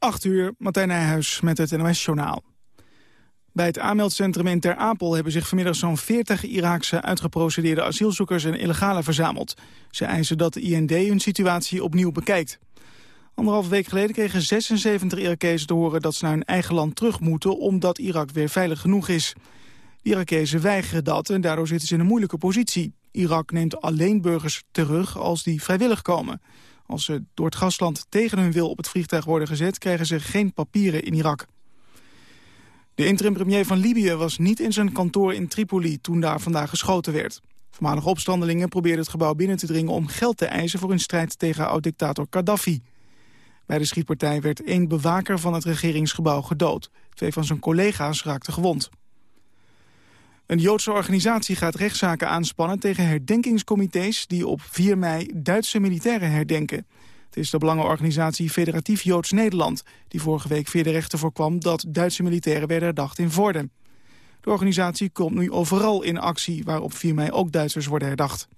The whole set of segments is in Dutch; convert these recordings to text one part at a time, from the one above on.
8 uur, Martijn Nijhuis met het NOS-journaal. Bij het aanmeldcentrum in Ter Apel hebben zich vanmiddag zo'n 40 Iraakse uitgeprocedeerde asielzoekers en illegale verzameld. Ze eisen dat de IND hun situatie opnieuw bekijkt. Anderhalve week geleden kregen 76 Irakezen te horen dat ze naar hun eigen land terug moeten omdat Irak weer veilig genoeg is. De Irakezen weigeren dat en daardoor zitten ze in een moeilijke positie. Irak neemt alleen burgers terug als die vrijwillig komen. Als ze door het gastland tegen hun wil op het vliegtuig worden gezet... krijgen ze geen papieren in Irak. De interim-premier van Libië was niet in zijn kantoor in Tripoli... toen daar vandaag geschoten werd. Voormalige opstandelingen probeerden het gebouw binnen te dringen... om geld te eisen voor hun strijd tegen oud-dictator Gaddafi. Bij de schietpartij werd één bewaker van het regeringsgebouw gedood. Twee van zijn collega's raakten gewond. Een Joodse organisatie gaat rechtszaken aanspannen tegen herdenkingscomité's die op 4 mei Duitse militairen herdenken. Het is de belangenorganisatie Federatief Joods Nederland die vorige week via de rechter voorkwam dat Duitse militairen werden herdacht in Vorden. De organisatie komt nu overal in actie waar op 4 mei ook Duitsers worden herdacht.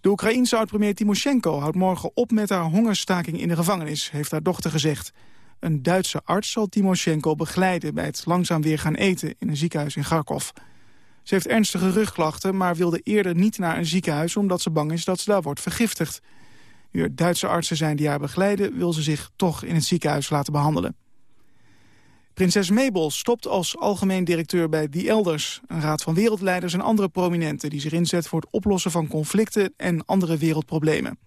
De Oekraïense oud-premier Timoshenko houdt morgen op met haar hongerstaking in de gevangenis, heeft haar dochter gezegd. Een Duitse arts zal Timoshenko begeleiden bij het langzaam weer gaan eten in een ziekenhuis in Kharkov. Ze heeft ernstige rugklachten, maar wilde eerder niet naar een ziekenhuis omdat ze bang is dat ze daar wordt vergiftigd. Nu er Duitse artsen zijn die haar begeleiden, wil ze zich toch in het ziekenhuis laten behandelen. Prinses Mabel stopt als algemeen directeur bij The Elders... een raad van wereldleiders en andere prominenten... die zich inzet voor het oplossen van conflicten en andere wereldproblemen.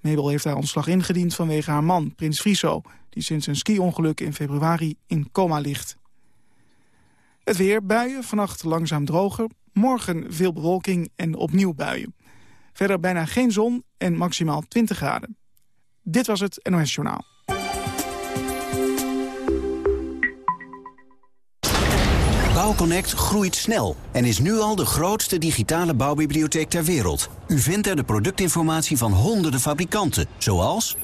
Mabel heeft haar ontslag ingediend vanwege haar man, prins Friso... die sinds een ski-ongeluk in februari in coma ligt. Het weer, buien, vannacht langzaam droger. Morgen veel bewolking en opnieuw buien. Verder bijna geen zon en maximaal 20 graden. Dit was het NOS Journaal. Bouwconnect groeit snel en is nu al de grootste digitale bouwbibliotheek ter wereld. U vindt er de productinformatie van honderden fabrikanten, zoals...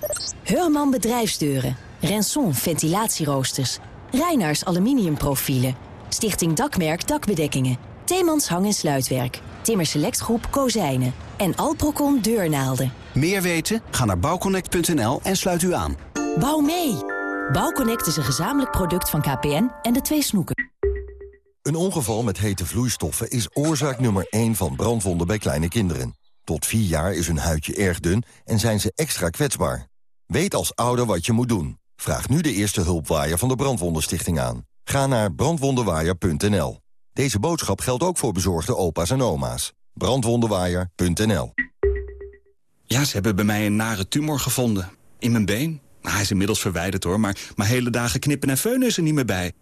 Heurman Bedrijfsdeuren, Renson Ventilatieroosters, Reinaars Aluminiumprofielen, Stichting Dakmerk Dakbedekkingen, Theemans Hang- en Sluitwerk, Timmer Selectgroep Kozijnen en Alprocon Deurnaalden. Meer weten? Ga naar bouwconnect.nl en sluit u aan. Bouw mee! Bouwconnect is een gezamenlijk product van KPN en de twee snoeken. Een ongeval met hete vloeistoffen is oorzaak nummer 1 van brandwonden bij kleine kinderen. Tot 4 jaar is hun huidje erg dun en zijn ze extra kwetsbaar. Weet als ouder wat je moet doen. Vraag nu de eerste hulpwaaier van de Brandwondenstichting aan. Ga naar brandwondenwaaier.nl. Deze boodschap geldt ook voor bezorgde opa's en oma's. Brandwondenwaaier.nl Ja, ze hebben bij mij een nare tumor gevonden. In mijn been. Hij is inmiddels verwijderd hoor, maar mijn hele dagen knippen en feunen is er niet meer bij.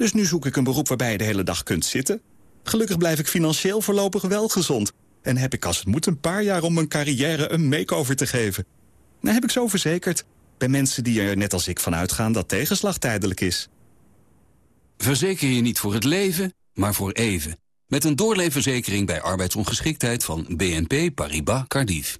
Dus nu zoek ik een beroep waarbij je de hele dag kunt zitten. Gelukkig blijf ik financieel voorlopig wel gezond. En heb ik als het moet een paar jaar om mijn carrière een makeover te geven. Nou heb ik zo verzekerd. Bij mensen die er net als ik van uitgaan dat tegenslag tijdelijk is. Verzeker je niet voor het leven, maar voor even. Met een doorleefverzekering bij arbeidsongeschiktheid van BNP Paribas Cardiff.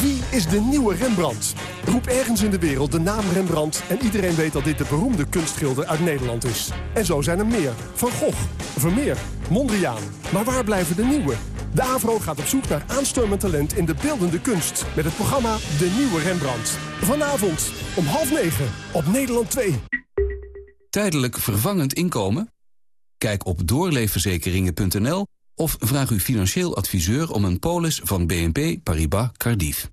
Wie is de nieuwe Rembrandt? Roep ergens in de wereld de naam Rembrandt... en iedereen weet dat dit de beroemde kunstschilder uit Nederland is. En zo zijn er meer. Van Gogh, Vermeer, Mondriaan. Maar waar blijven de nieuwe? De AVRO gaat op zoek naar aanstormend talent in de beeldende kunst... met het programma De Nieuwe Rembrandt. Vanavond om half negen op Nederland 2. Tijdelijk vervangend inkomen? Kijk op doorleefverzekeringen.nl of vraag uw financieel adviseur om een polis van BNP Paribas Cardiff.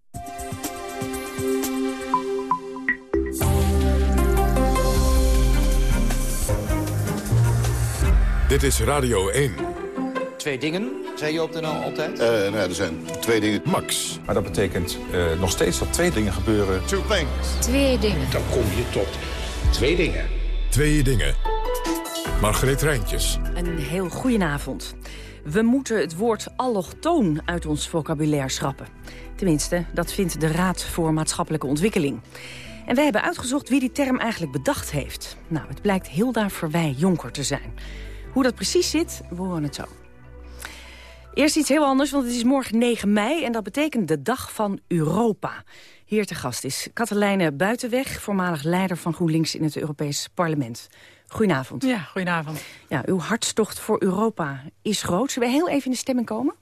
Dit is Radio 1. Twee dingen, zei je op de NL altijd? Uh, nou ja, er zijn twee dingen. Max. Maar dat betekent uh, nog steeds dat twee dingen gebeuren. Two things. Twee dingen. Dan kom je tot twee dingen. Twee dingen. Margreet Rijntjes. Een heel goedenavond. We moeten het woord allochtoon uit ons vocabulaire schrappen. Tenminste, dat vindt de Raad voor Maatschappelijke Ontwikkeling. En wij hebben uitgezocht wie die term eigenlijk bedacht heeft. Nou, het blijkt Hilda Verwij Jonker te zijn. Hoe dat precies zit, we horen het zo. Eerst iets heel anders, want het is morgen 9 mei... en dat betekent de Dag van Europa. Hier te gast is Katelijne Buitenweg... voormalig leider van GroenLinks in het Europees Parlement. Goedenavond. Ja, goedenavond. Ja, uw hartstocht voor Europa is groot. Zullen we heel even in de stemming komen?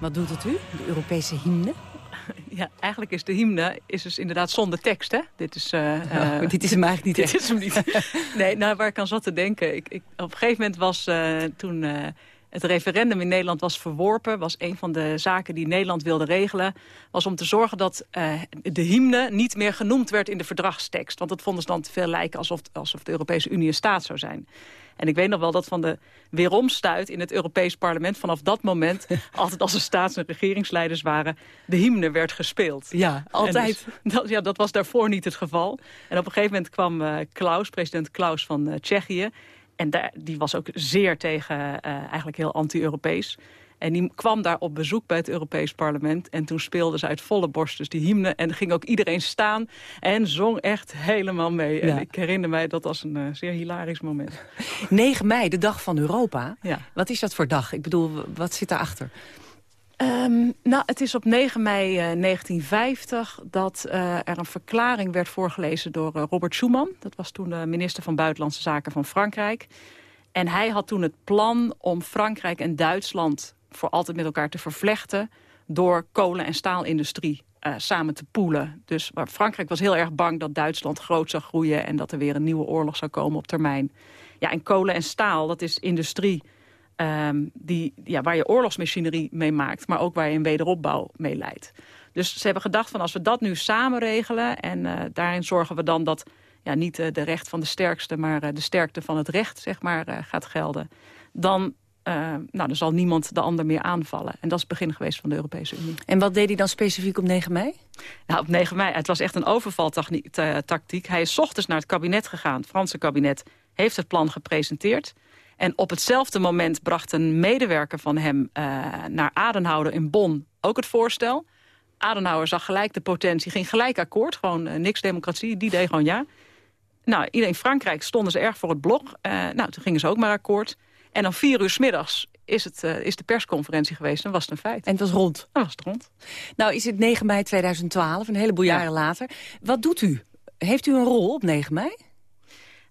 Wat doet het u, de Europese hymne? Ja, eigenlijk is de hymne is dus inderdaad zonder tekst, hè? Dit is, uh, dit is hem eigenlijk niet. Dit is hem niet. nee, nou, waar ik aan zat te denken. Ik, ik, op een gegeven moment was uh, toen het referendum in Nederland was verworpen. Was een van de zaken die Nederland wilde regelen. Was om te zorgen dat de hymne niet meer genoemd werd in de verdragstekst. Want dat vonden ze dan te veel lijken alsof, alsof de Europese Unie een staat zou zijn. En ik weet nog wel dat van de weeromstuit in het Europees parlement... vanaf dat moment, altijd als er staats- en regeringsleiders waren... de hymne werd gespeeld. Ja, altijd. Dus, dat, ja, dat was daarvoor niet het geval. En op een gegeven moment kwam uh, Klaus, president Klaus van uh, Tsjechië... en daar, die was ook zeer tegen, uh, eigenlijk heel anti-Europees... En die kwam daar op bezoek bij het Europees Parlement. En toen speelden ze uit volle borst dus die hymne. En ging ook iedereen staan en zong echt helemaal mee. En ik herinner mij dat als een uh, zeer hilarisch moment. 9 mei, de dag van Europa. Ja. Wat is dat voor dag? Ik bedoel, wat zit daarachter? Um, nou, het is op 9 mei uh, 1950 dat uh, er een verklaring werd voorgelezen door uh, Robert Schuman. Dat was toen de minister van Buitenlandse Zaken van Frankrijk. En hij had toen het plan om Frankrijk en Duitsland voor altijd met elkaar te vervlechten... door kolen- en staalindustrie uh, samen te poelen. Dus Frankrijk was heel erg bang dat Duitsland groot zou groeien... en dat er weer een nieuwe oorlog zou komen op termijn. Ja, en kolen en staal, dat is industrie um, die, ja, waar je oorlogsmachinerie mee maakt... maar ook waar je een wederopbouw mee leidt. Dus ze hebben gedacht van als we dat nu samen regelen... en uh, daarin zorgen we dan dat ja, niet uh, de recht van de sterkste... maar de sterkte van het recht zeg maar, gaat gelden... dan nou, dan zal niemand de ander meer aanvallen. En dat is het begin geweest van de Europese Unie. En wat deed hij dan specifiek op 9 mei? Nou, op 9 mei, het was echt een overvaltactiek. Hij is ochtends naar het kabinet gegaan, het Franse kabinet... heeft het plan gepresenteerd. En op hetzelfde moment bracht een medewerker van hem... Uh, naar Adenauer in Bonn ook het voorstel. Adenauer zag gelijk de potentie, ging gelijk akkoord. Gewoon uh, niks democratie, die deed gewoon ja. Nou, in Frankrijk stonden ze erg voor het blok. nou, toen gingen ze ook maar akkoord... En dan vier uur s middags is, het, uh, is de persconferentie geweest en was het een feit. En het was rond? Dan was het rond. Nou is het 9 mei 2012, een heleboel ja. jaren later. Wat doet u? Heeft u een rol op 9 mei?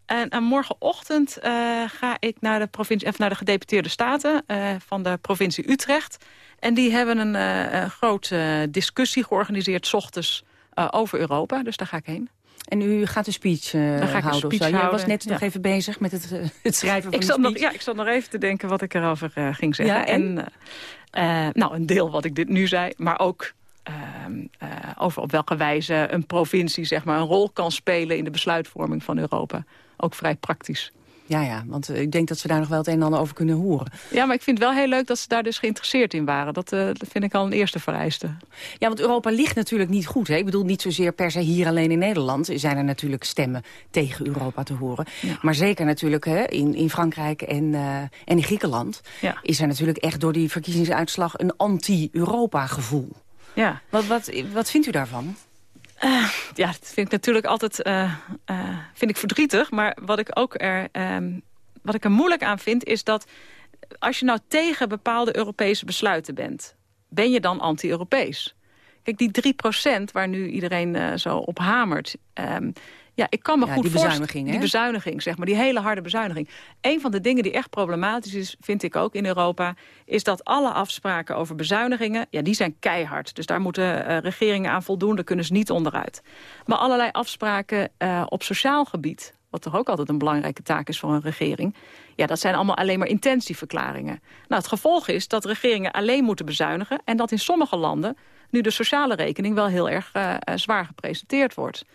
En, en morgenochtend uh, ga ik naar de, provincie, of naar de gedeputeerde staten uh, van de provincie Utrecht. En die hebben een, een grote discussie georganiseerd, s ochtends, over Europa. Dus daar ga ik heen. En u gaat een speech uh, houden? Een speech Jij was net ja. nog even bezig met het, uh, het schrijven van ik speech. Nog, ja, ik zat nog even te denken wat ik erover uh, ging zeggen. Ja, en? en nou, een deel wat ik dit nu zei, maar ook ehm, over op welke wijze een provincie zeg maar, een rol kan spelen... in de besluitvorming van Europa. Ook vrij praktisch. Ja, ja, want ik denk dat ze daar nog wel het een en ander over kunnen horen. Ja, maar ik vind het wel heel leuk dat ze daar dus geïnteresseerd in waren. Dat, uh, dat vind ik al een eerste vereiste. Ja, want Europa ligt natuurlijk niet goed. Hè? Ik bedoel, niet zozeer per se hier alleen in Nederland... zijn er natuurlijk stemmen tegen Europa te horen. Ja. Maar zeker natuurlijk hè, in, in Frankrijk en, uh, en in Griekenland... Ja. is er natuurlijk echt door die verkiezingsuitslag... een anti-Europa gevoel. Ja. Wat, wat, wat vindt u daarvan? Uh, ja, dat vind ik natuurlijk altijd uh, uh, vind ik verdrietig. Maar wat ik ook er, um, wat ik er moeilijk aan vind, is dat als je nou tegen bepaalde Europese besluiten bent, ben je dan anti-Europees? Kijk, die 3% waar nu iedereen zo op hamert... Um, ja, ik kan me ja, goed die bezuiniging, Die bezuiniging, zeg maar, die hele harde bezuiniging. Een van de dingen die echt problematisch is, vind ik ook in Europa... is dat alle afspraken over bezuinigingen, ja, die zijn keihard. Dus daar moeten uh, regeringen aan voldoen, daar kunnen ze niet onderuit. Maar allerlei afspraken uh, op sociaal gebied wat toch ook altijd een belangrijke taak is voor een regering... ja, dat zijn allemaal alleen maar intentieverklaringen. Nou, het gevolg is dat regeringen alleen moeten bezuinigen... en dat in sommige landen nu de sociale rekening wel heel erg uh, zwaar gepresenteerd wordt.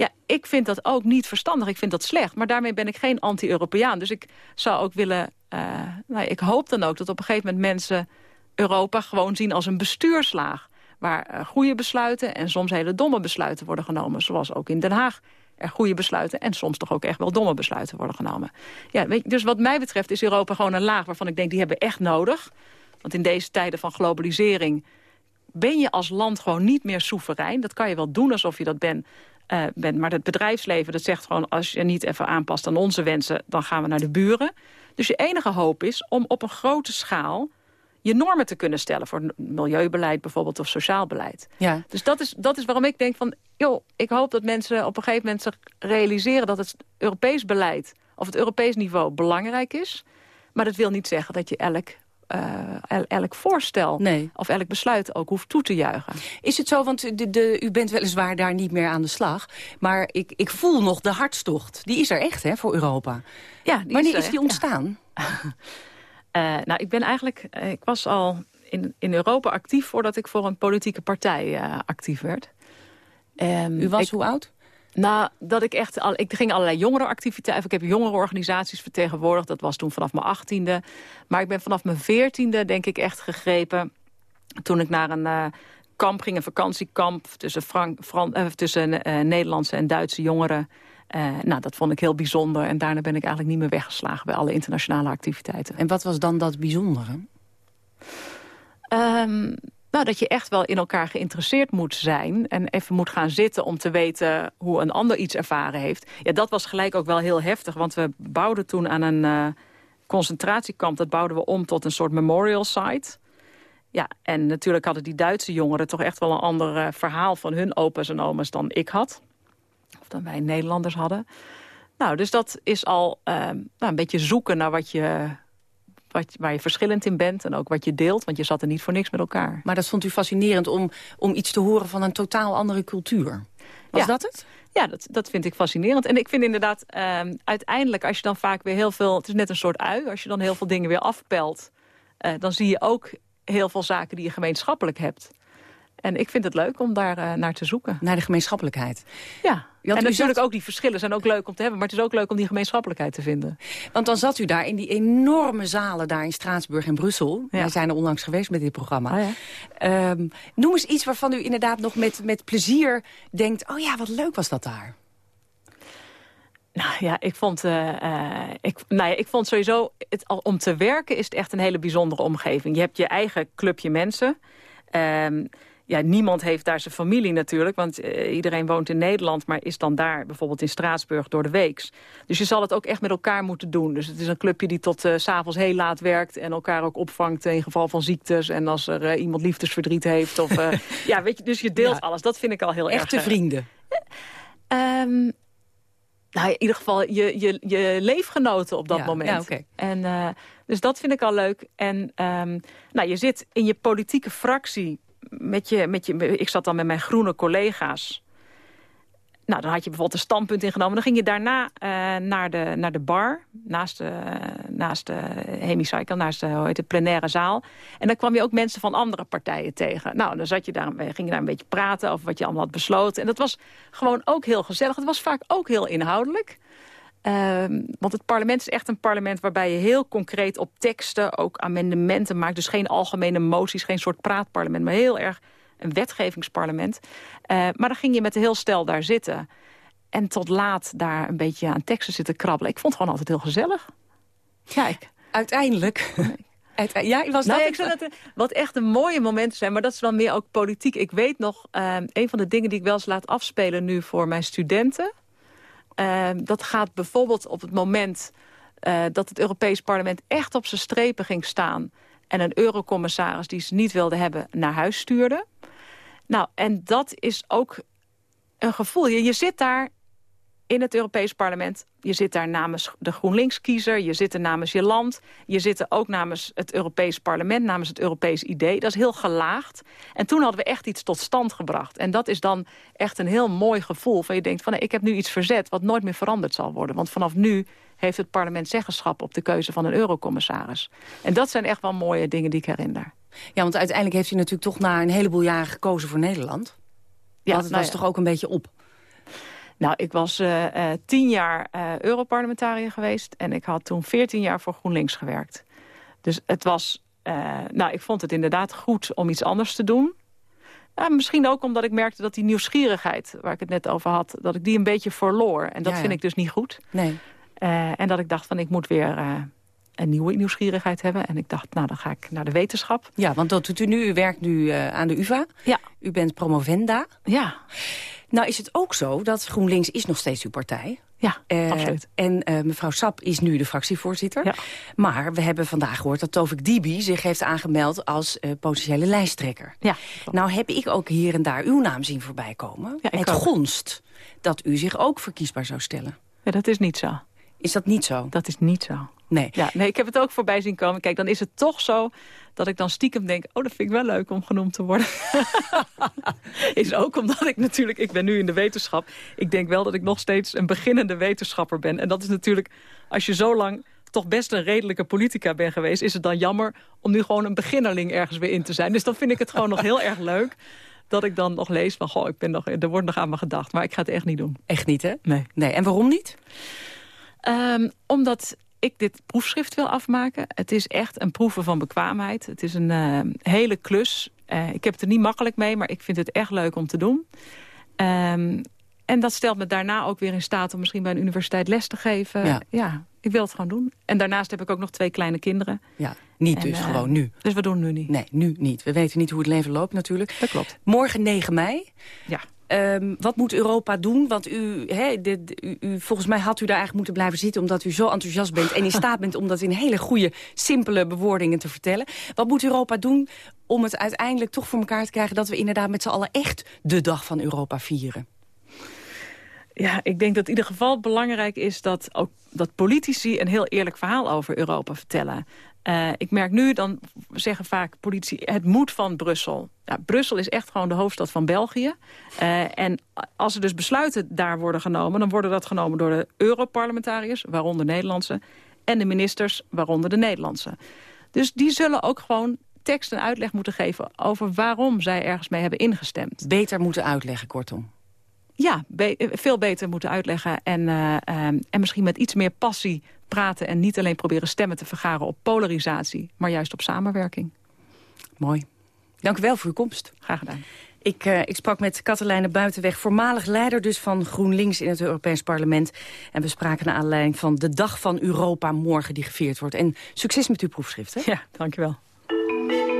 Ja, ik vind dat ook niet verstandig. Ik vind dat slecht. Maar daarmee ben ik geen anti-Europeaan. Dus ik zou ook willen... Uh, nou, ik hoop dan ook dat op een gegeven moment mensen Europa gewoon zien als een bestuurslaag. Waar uh, goede besluiten en soms hele domme besluiten worden genomen. Zoals ook in Den Haag er goede besluiten en soms toch ook echt wel domme besluiten worden genomen. Ja, weet dus wat mij betreft is Europa gewoon een laag waarvan ik denk die hebben echt nodig. Want in deze tijden van globalisering ben je als land gewoon niet meer soeverein. Dat kan je wel doen alsof je dat bent. Uh, bent. Maar het bedrijfsleven dat zegt gewoon... als je niet even aanpast aan onze wensen, dan gaan we naar de buren. Dus je enige hoop is om op een grote schaal je normen te kunnen stellen... voor milieubeleid bijvoorbeeld of sociaal beleid. Ja. Dus dat is, dat is waarom ik denk van... joh, ik hoop dat mensen op een gegeven moment zich realiseren... dat het Europees beleid of het Europees niveau belangrijk is. Maar dat wil niet zeggen dat je elk elk voorstel nee. of elk besluit ook hoeft toe te juichen. Is het zo, want de, de, u bent weliswaar daar niet meer aan de slag... maar ik, ik voel nog de hartstocht. Die is er echt, hè, voor Europa. Ja, Wanneer is, die ontstaan? nou, ik ben eigenlijk... ik was al in, in Europa actief voordat ik voor een politieke partij actief werd. Um, u was hoe oud? Nou, dat ik echt... Al, ik ging allerlei jongerenactiviteiten... Ik heb jongerenorganisaties vertegenwoordigd. Dat was toen vanaf mijn achttiende. Maar ik ben vanaf mijn veertiende, denk ik, echt gegrepen... toen ik naar een uh, kamp ging, een vakantiekamp... tussen, Frank, Fran, uh, tussen uh, Nederlandse en Duitse jongeren... nou, dat vond ik heel bijzonder. En daarna ben ik eigenlijk niet meer weggeslagen... bij alle internationale activiteiten. En wat was dan dat bijzondere? Um, nou, dat je echt wel in elkaar geïnteresseerd moet zijn... en even moet gaan zitten om te weten hoe een ander iets ervaren heeft. Ja, dat was gelijk ook wel heel heftig, want we bouwden toen aan een uh, concentratiekamp... dat bouwden we om tot een soort memorial site. Ja, en natuurlijk hadden die Duitse jongeren toch echt wel een ander uh, verhaal... van hun opa's en oma's dan ik had. Of dan wij Nederlanders hadden. Nou, dus dat is al uh, nou, een beetje zoeken naar wat je wat, waar je verschillend in bent en ook wat je deelt. Want je zat er niet voor niks met elkaar. Maar dat vond u fascinerend om, om iets te horen van een totaal andere cultuur. Was ja. dat het? Ja, dat, dat vind ik fascinerend. En ik vind inderdaad, uh, uiteindelijk als je dan vaak weer heel veel... Het is net een soort ui, als je dan heel veel dingen weer afpelt... Uh, dan zie je ook heel veel zaken die je gemeenschappelijk hebt. En ik vind het leuk om daar uh, naar te zoeken. Naar de gemeenschappelijkheid. Ja, en natuurlijk zat... ook die verschillen zijn ook leuk om te hebben. Maar het is ook leuk om die gemeenschappelijkheid te vinden. Want dan zat u daar in die enorme zalen daar in Straatsburg en Brussel. Ja. Wij zijn er onlangs geweest met dit programma. Oh ja. um, noem eens iets waarvan u inderdaad nog met, met plezier denkt... oh ja, wat leuk was dat daar. Nou ja, ik vond, uh, uh, ik, nou ja, ik vond sowieso, het, om te werken is het echt een hele bijzondere omgeving. Je hebt je eigen clubje mensen... Um, ja, niemand heeft daar zijn familie natuurlijk. Want uh, iedereen woont in Nederland, maar is dan daar bijvoorbeeld in Straatsburg door de weeks. Dus je zal het ook echt met elkaar moeten doen. Dus het is een clubje die tot uh, s s'avonds heel laat werkt en elkaar ook opvangt in geval van ziektes. En als er uh, iemand liefdesverdriet heeft. Of, ja, weet je, dus je deelt ja. alles. Dat vind ik al heel Echte erg. Echte vrienden. Um, nou, in ieder geval je, je, je leefgenoten op dat ja, moment. Ja, okay. en, dus dat vind ik al leuk. En um, nou, je zit in je politieke fractie met je, met je, ik zat dan met mijn groene collega's. Nou, dan had je bijvoorbeeld een standpunt ingenomen. Dan ging je daarna uh, naar, de, naar de bar, naast de, naast de hemicycle, naast de, hoe heet het, plenaire zaal. En dan kwam je ook mensen van andere partijen tegen. Nou, dan zat je daar, ging je daar een beetje praten over wat je allemaal had besloten. En dat was gewoon ook heel gezellig. Het was vaak ook heel inhoudelijk. Um, want het parlement is echt een parlement waarbij je heel concreet op teksten ook amendementen maakt. Dus geen algemene moties, geen soort praatparlement, maar heel erg een wetgevingsparlement. Uh, maar dan ging je met de heel stel daar zitten. En tot laat daar een beetje aan teksten zitten krabbelen. Ik vond het gewoon altijd heel gezellig. Kijk. Uiteindelijk... Ja, was nou, dat ik zou dat wat echt een mooie momenten zijn, maar dat is dan meer ook politiek. Ik weet nog, uh, een van de dingen die ik wel eens laat afspelen nu voor mijn studenten. Uh, dat gaat bijvoorbeeld op het moment uh, dat het Europees Parlement echt op zijn strepen ging staan... en een eurocommissaris die ze niet wilde hebben naar huis stuurde. Nou, en dat is ook een gevoel. Je, je zit daar in het Europees Parlement. Je zit daar namens de GroenLinks-kiezer, je zit er namens je land... je zit er ook namens het Europees Parlement, namens het Europees idee. Dat is heel gelaagd. En toen hadden we echt iets tot stand gebracht. En dat is dan echt een heel mooi gevoel. Van je denkt van, ik heb nu iets verzet wat nooit meer veranderd zal worden. Want vanaf nu heeft het parlement zeggenschap op de keuze van een eurocommissaris. En dat zijn echt wel mooie dingen die ik herinner. Ja, want uiteindelijk heeft u natuurlijk toch na een heleboel jaren gekozen voor Nederland. Ja, want het nou was ja. toch ook een beetje op? Nou, ik was uh, uh, tien jaar uh, Europarlementariër geweest... en ik had toen veertien jaar voor GroenLinks gewerkt. Dus het was... nou, ik vond het inderdaad goed om iets anders te doen. misschien ook omdat ik merkte dat die nieuwsgierigheid... waar ik het net over had, dat ik die een beetje verloor. En dat ja, ja. vind ik dus niet goed. Nee. en dat ik dacht van, ik moet weer een nieuwe nieuwsgierigheid hebben. En ik dacht, nou, dan ga ik naar de wetenschap. Ja, want dat doet u nu. U werkt nu aan de UvA. Ja. U bent promovenda. Ja. Nou is het ook zo dat GroenLinks is nog steeds uw partij. Ja, uh, absoluut. En uh, mevrouw Sap is nu de fractievoorzitter. Ja. Maar we hebben vandaag gehoord dat Tovik Dibi zich heeft aangemeld als uh, potentiële lijsttrekker. Ja, nou heb ik ook hier en daar uw naam zien voorbij komen. Ja, het ook. gonst dat u zich ook verkiesbaar zou stellen. Ja, dat is niet zo. Is dat niet zo? Dat is niet zo. Nee. Ja, nee, ik heb het ook voorbij zien komen. Kijk, dan is het toch zo dat ik dan stiekem denk... oh, dat vind ik wel leuk om genoemd te worden. is ook omdat ik natuurlijk... ik ben nu in de wetenschap. Ik denk wel dat ik nog steeds een beginnende wetenschapper ben. En dat is natuurlijk, als je zo lang toch best een redelijke politica ben geweest... is het dan jammer om nu gewoon een beginnerling ergens weer in te zijn. Dus dan vind ik het gewoon nog heel erg leuk dat ik dan nog lees van... goh, ik ben nog, er wordt nog aan me gedacht, maar ik ga het echt niet doen. Echt niet, hè? Nee. nee. En waarom niet? Um, omdat ik dit proefschrift wil afmaken. Het is echt een proeven van bekwaamheid. Het is een uh, hele klus. Uh, ik heb het er niet makkelijk mee, maar ik vind het echt leuk om te doen. Um, en dat stelt me daarna ook weer in staat om misschien bij een universiteit les te geven. Ja, ja ik wil het gewoon doen. En daarnaast heb ik ook nog twee kleine kinderen. Ja, niet en, dus, uh, gewoon nu. Dus we doen nu niet. Nee, nu niet. We weten niet hoe het leven loopt natuurlijk. Dat klopt. Morgen 9 mei. Ja. Um, wat moet Europa doen? Want u, he, u, volgens mij had u daar eigenlijk moeten blijven zitten... omdat u zo enthousiast bent en in staat bent... om dat in hele goede, simpele bewoordingen te vertellen. Wat moet Europa doen om het uiteindelijk toch voor elkaar te krijgen... dat we inderdaad met z'n allen echt de dag van Europa vieren? Ja, ik denk dat in ieder geval belangrijk is dat, ook, dat politici een heel eerlijk verhaal over Europa vertellen. Uh, ik merk nu, dan zeggen vaak politici, het moet van Brussel. Ja, Brussel is echt gewoon de hoofdstad van België. Uh, en als er dus besluiten daar worden genomen... dan worden dat genomen door de Europarlementariërs, waaronder Nederlandse... en de ministers, waaronder de Nederlandse. Dus die zullen ook gewoon tekst en uitleg moeten geven... over waarom zij ergens mee hebben ingestemd. Beter moeten uitleggen, kortom. Ja, be veel beter moeten uitleggen en, uh, um, en misschien met iets meer passie praten... en niet alleen proberen stemmen te vergaren op polarisatie... maar juist op samenwerking. Mooi. Dank u wel voor uw komst. Graag gedaan. Ik, uh, ik sprak met Katelijne Buitenweg, voormalig leider dus van GroenLinks in het Europees Parlement. En we spraken naar aanleiding van de Dag van Europa morgen die gevierd wordt. En succes met uw proefschrift. Hè? Ja, dank u wel.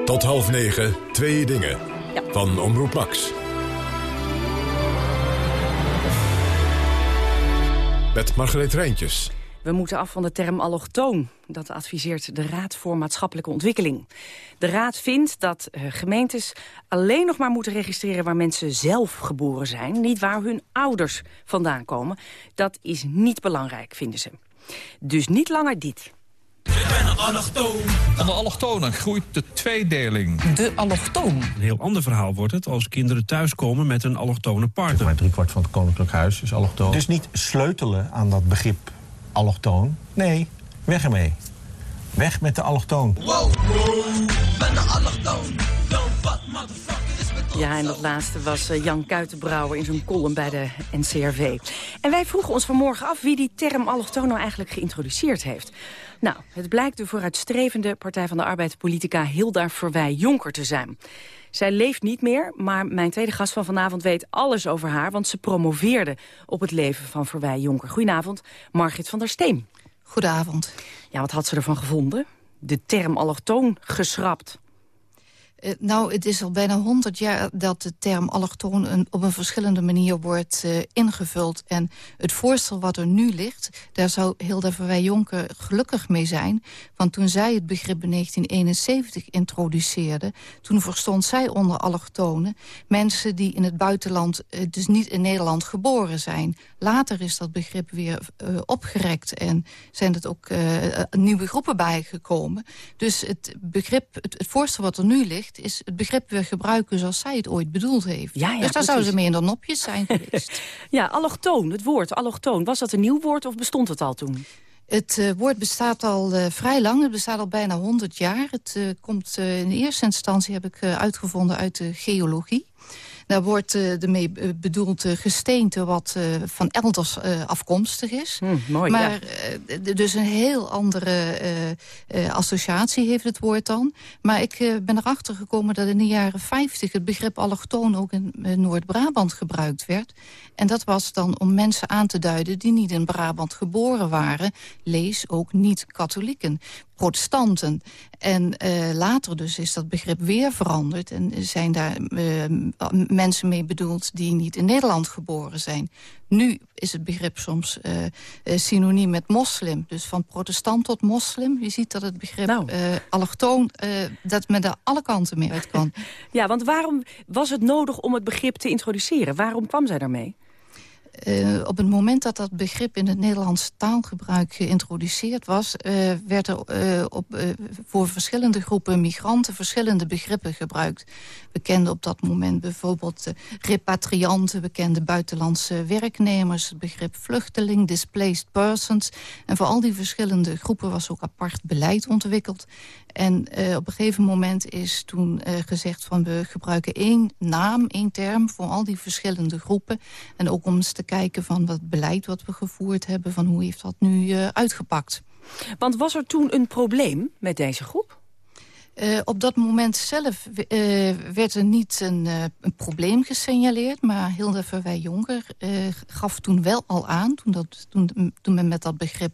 Tot half negen, twee dingen. Ja. Van Omroep Max. Met Margreet Rijntjes. We moeten af van de term allochtoon. Dat adviseert de Raad voor Maatschappelijke Ontwikkeling. De Raad vindt dat uh, gemeentes alleen nog maar moeten registreren... waar mensen zelf geboren zijn, niet waar hun ouders vandaan komen. Dat is niet belangrijk, vinden ze. Dus niet langer dit. Ik ben een allochtoon. Onder allochtonen groeit de tweedeling. De allochtoon. Een heel ander verhaal wordt het als kinderen thuiskomen met een allochtone partner. Maar driekwart van het Koninklijk Huis is allochtoon. Dus niet sleutelen aan dat begrip allochtoon. Nee, weg ermee. Weg met de allochtoon. Wow, wow, ben de allochtoon. Ja, en dat laatste was uh, Jan Kuitenbrouwer in zijn column bij de NCRV. En wij vroegen ons vanmorgen af wie die term allochtoon nou eigenlijk geïntroduceerd heeft. Nou, het blijkt de vooruitstrevende Partij van de Arbeid-politica Hilda Verwij-Jonker te zijn. Zij leeft niet meer, maar mijn tweede gast van vanavond weet alles over haar... want ze promoveerde op het leven van Verwij-Jonker. Goedenavond, Margit van der Steen. Goedenavond. Ja, wat had ze ervan gevonden? De term allochtoon geschrapt. Uh, nou, het is al bijna honderd jaar dat de term allochtoon op een verschillende manier wordt uh, ingevuld. En het voorstel wat er nu ligt, daar zou Hilda Verwij-Jonker gelukkig mee zijn. Want toen zij het begrip in 1971 introduceerde, toen verstond zij onder allochtonen mensen die in het buitenland, uh, dus niet in Nederland geboren zijn. Later is dat begrip weer opgerekt en zijn er ook nieuwe groepen bijgekomen. Dus het begrip, het voorstel wat er nu ligt, is het begrip weer gebruiken zoals zij het ooit bedoeld heeft. Ja, ja, dus daar zouden ze mee in de nopjes zijn geweest. ja, allochtoon, het woord allochtoon. Was dat een nieuw woord of bestond het al toen? Het uh, woord bestaat al uh, vrij lang. Het bestaat al bijna 100 jaar. Het uh, komt in eerste instantie, heb ik uitgevonden, uit de geologie. Daar wordt uh, ermee bedoeld uh, gesteente wat uh, van elders afkomstig is. Mooi, maar ja. dus een heel andere associatie heeft het woord dan. Maar ik ben erachter gekomen dat in de jaren 50 het begrip allochtoon ook in Noord-Brabant gebruikt werd. En dat was dan om mensen aan te duiden die niet in Brabant geboren waren. Lees ook niet-katholieken protestanten. En uh, later dus is dat begrip weer veranderd... en zijn daar uh, mensen mee bedoeld die niet in Nederland geboren zijn. Nu is het begrip soms uh, synoniem met moslim. Dus van protestant tot moslim. Je ziet dat het begrip nou. allochtoon... dat men daar alle kanten mee uit kan. ja, want waarom was het nodig om het begrip te introduceren? Waarom kwam zij daarmee? Uh, op het moment dat dat begrip in het Nederlandse taalgebruik geïntroduceerd was... Uh, werd er uh, op, voor verschillende groepen migranten verschillende begrippen gebruikt. We kenden op dat moment bijvoorbeeld repatrianten... we kenden buitenlandse werknemers, het begrip vluchteling, displaced persons. En voor al die verschillende groepen was ook apart beleid ontwikkeld. En uh, op een gegeven moment is toen uh, gezegd van we gebruiken één naam, één term voor al die verschillende groepen. En ook om eens te kijken van wat beleid wat we gevoerd hebben, van hoe heeft dat nu uh, uitgepakt. Want was er toen een probleem met deze groep? Uh, op dat moment zelf uh, werd er niet een, uh, een, probleem gesignaleerd... maar Hilde Verwij-Jonker gaf toen wel al aan... Toen, dat, toen, toen men met dat begrip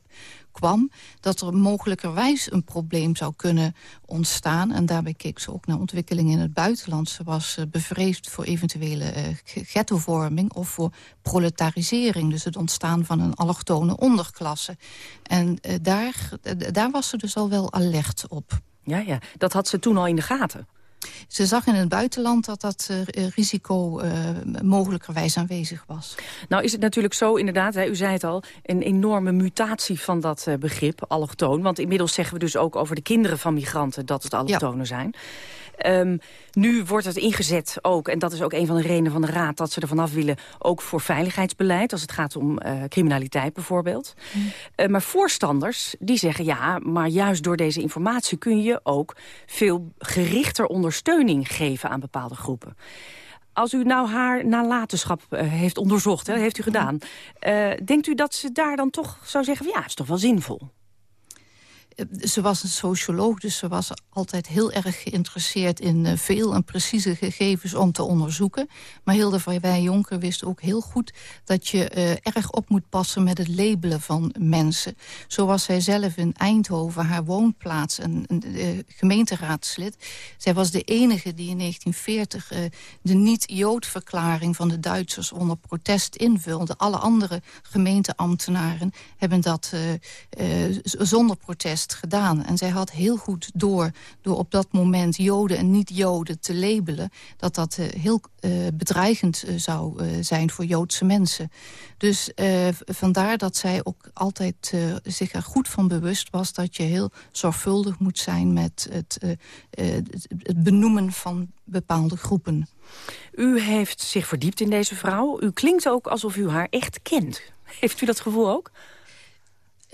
kwam... dat er mogelijkerwijs een probleem zou kunnen ontstaan. En daarbij keek ze ook naar ontwikkelingen in het buitenland. Ze was bevreesd voor eventuele ghettovorming of voor proletarisering. Dus het ontstaan van een allochtone onderklasse. En daar, daar was ze dus al wel alert op. Ja, ja, dat had ze toen al in de gaten. Ze zag in het buitenland dat dat uh, risico uh, mogelijkerwijs aanwezig was. Nou is het natuurlijk zo, inderdaad, hè, u zei het al... een enorme mutatie van dat uh, begrip, allochtoon. Want inmiddels zeggen we dus ook over de kinderen van migranten... dat het allochtonen ja. zijn. Um, nu wordt het ingezet ook, en dat is ook een van de redenen van de Raad... dat ze er vanaf willen, ook voor veiligheidsbeleid... als het gaat om uh, criminaliteit bijvoorbeeld. Mm. Uh, maar voorstanders die zeggen... ja, maar juist door deze informatie kun je ook... veel gerichter ondersteuning geven aan bepaalde groepen. Als u nou haar nalatenschap uh, heeft onderzocht, hè, heeft u gedaan... denkt u dat ze daar dan toch zou zeggen... Van, ja, is toch wel zinvol? Ze was een socioloog, dus ze was altijd heel erg geïnteresseerd... in uh, veel en precieze gegevens om te onderzoeken. Maar Hilde van Wij-Jonker wist ook heel goed... dat je uh, erg op moet passen met het labelen van mensen. Zo was zij zelf in Eindhoven, haar woonplaats, een, een uh, gemeenteraadslid. Zij was de enige die in 1940 de niet-Joodverklaring van de Duitsers... onder protest invulde. Alle andere gemeenteambtenaren hebben dat zonder protest gedaan. En zij had heel goed door, door op dat moment Joden en niet-Joden te labelen... dat dat uh, heel uh, bedreigend uh, zou zijn voor Joodse mensen. Dus vandaar dat zij ook altijd zich er goed van bewust was... dat je heel zorgvuldig moet zijn met het, het benoemen van bepaalde groepen. U heeft zich verdiept in deze vrouw. U klinkt ook alsof u haar echt kent. Heeft u dat gevoel ook?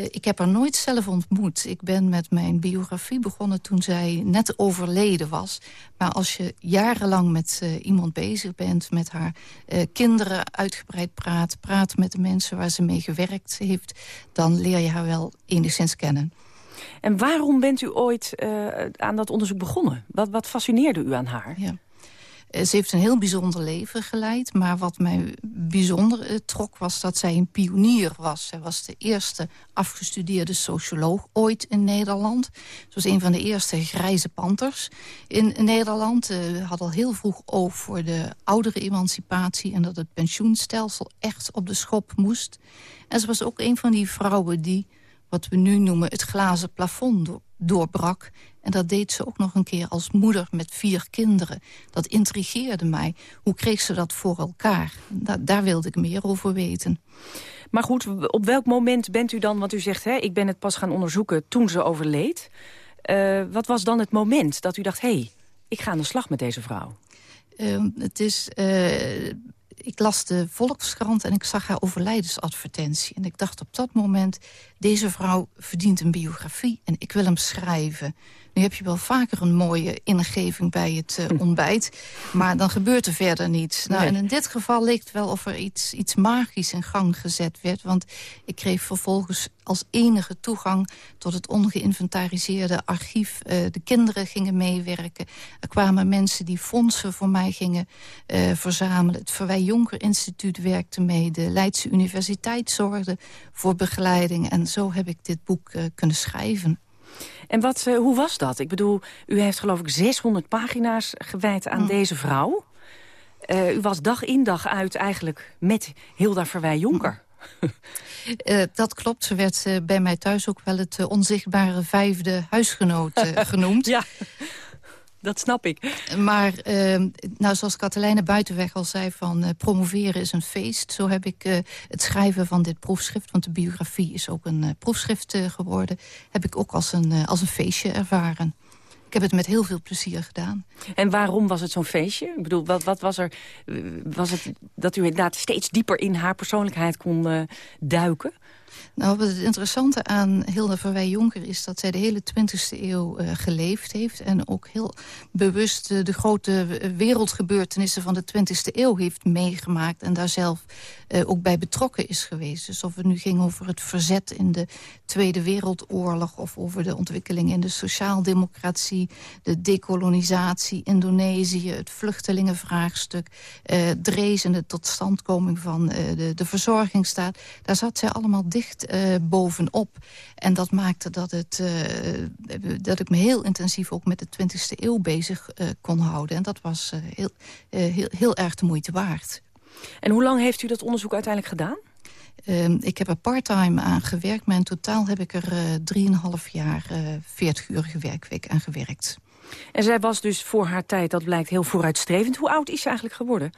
Uh, ik heb haar nooit zelf ontmoet. Ik ben met mijn biografie begonnen toen zij net overleden was. Maar als je jarenlang met uh, iemand bezig bent... met haar uh, kinderen uitgebreid praat... praat met de mensen waar ze mee gewerkt heeft... dan leer je haar wel enigszins kennen. En waarom bent u ooit aan dat onderzoek begonnen? Wat, wat fascineerde u aan haar? Ja. Eh, ze heeft een heel bijzonder leven geleid. Maar wat mij bijzonder uh, trok was dat zij een pionier was. Zij was de eerste afgestudeerde socioloog ooit in Nederland. Ze was een van de eerste grijze panters in, Nederland. Uh, had al heel vroeg oog voor de oudere emancipatie... en dat het pensioenstelsel echt op de schop moest. En ze was ook een van die vrouwen die wat we nu noemen het glazen plafond doorbrak. En dat deed ze ook nog een keer als moeder met vier kinderen. Dat intrigeerde mij. Hoe kreeg ze dat voor elkaar? Da daar wilde ik meer over weten. Maar goed, op welk moment bent u dan, want u zegt... Hè, ik ben het pas gaan onderzoeken toen ze overleed. Uh, wat was dan het moment dat u dacht... hé, hey, ik ga aan de slag met deze vrouw? Uh, het is... Uh, ik las de Volkskrant en ik zag haar overlijdensadvertentie. En ik dacht op dat moment, deze vrouw verdient een biografie en ik wil hem schrijven. Nu heb je wel vaker een mooie ingeving bij het uh, ontbijt. Maar dan gebeurt er verder niets. Nou, En in dit geval leek het wel of er iets, iets magisch in gang gezet werd. Want ik kreeg vervolgens als enige toegang tot het ongeïnventariseerde archief. Uh, de kinderen gingen meewerken. Er kwamen mensen die fondsen voor mij gingen uh, verzamelen. Het Verwij Jonker Instituut werkte mee. De Leidse Universiteit zorgde voor begeleiding. En zo heb ik dit boek kunnen schrijven. En wat, uh, hoe was dat? Ik bedoel, u heeft geloof ik 600 pagina's gewijd aan mm. deze vrouw. Uh, u was dag in dag uit eigenlijk met Hilda Verwij-Jonker. Uh, dat klopt. Ze werd uh, bij mij thuis ook wel het onzichtbare vijfde huisgenoot genoemd. ja. Dat snap ik. Maar uh, nou, zoals Katelijne Buitenweg al zei, van uh, promoveren is een feest. Zo heb ik uh, het schrijven van dit proefschrift, want de biografie is ook een proefschrift geworden... heb ik ook als een, als een feestje ervaren. Ik heb het met heel veel plezier gedaan. En waarom was het zo'n feestje? Ik bedoel, wat, wat was er... Was het dat u inderdaad steeds dieper in haar persoonlijkheid kon duiken? Nou, wat het interessante aan Hilda Verwij Jonker is dat zij de hele 20e eeuw uh, geleefd heeft. En ook heel bewust uh, de grote wereldgebeurtenissen van de 20e eeuw heeft meegemaakt. En daar zelf uh, ook bij betrokken is geweest. Dus of het nu ging over het verzet in de Tweede Wereldoorlog... of over de ontwikkeling in de sociaaldemocratie, de dekolonisatie, Indonesië... het vluchtelingenvraagstuk, Drees en de totstandkoming van de, de verzorgingsstaat. Daar zat zij allemaal dicht uh, bovenop. En dat maakte dat, het, uh, dat ik me heel intensief ook met de 20e eeuw bezig uh, kon houden. En dat was heel, heel, heel erg de moeite waard. En hoe lang heeft u dat onderzoek uiteindelijk gedaan? Uh, ik heb er parttime aan gewerkt, maar in totaal heb ik er uh, 3,5 jaar uh, 40-urige werkweek aan gewerkt. En zij was dus voor haar tijd, dat blijkt heel vooruitstrevend. Hoe oud is ze eigenlijk geworden?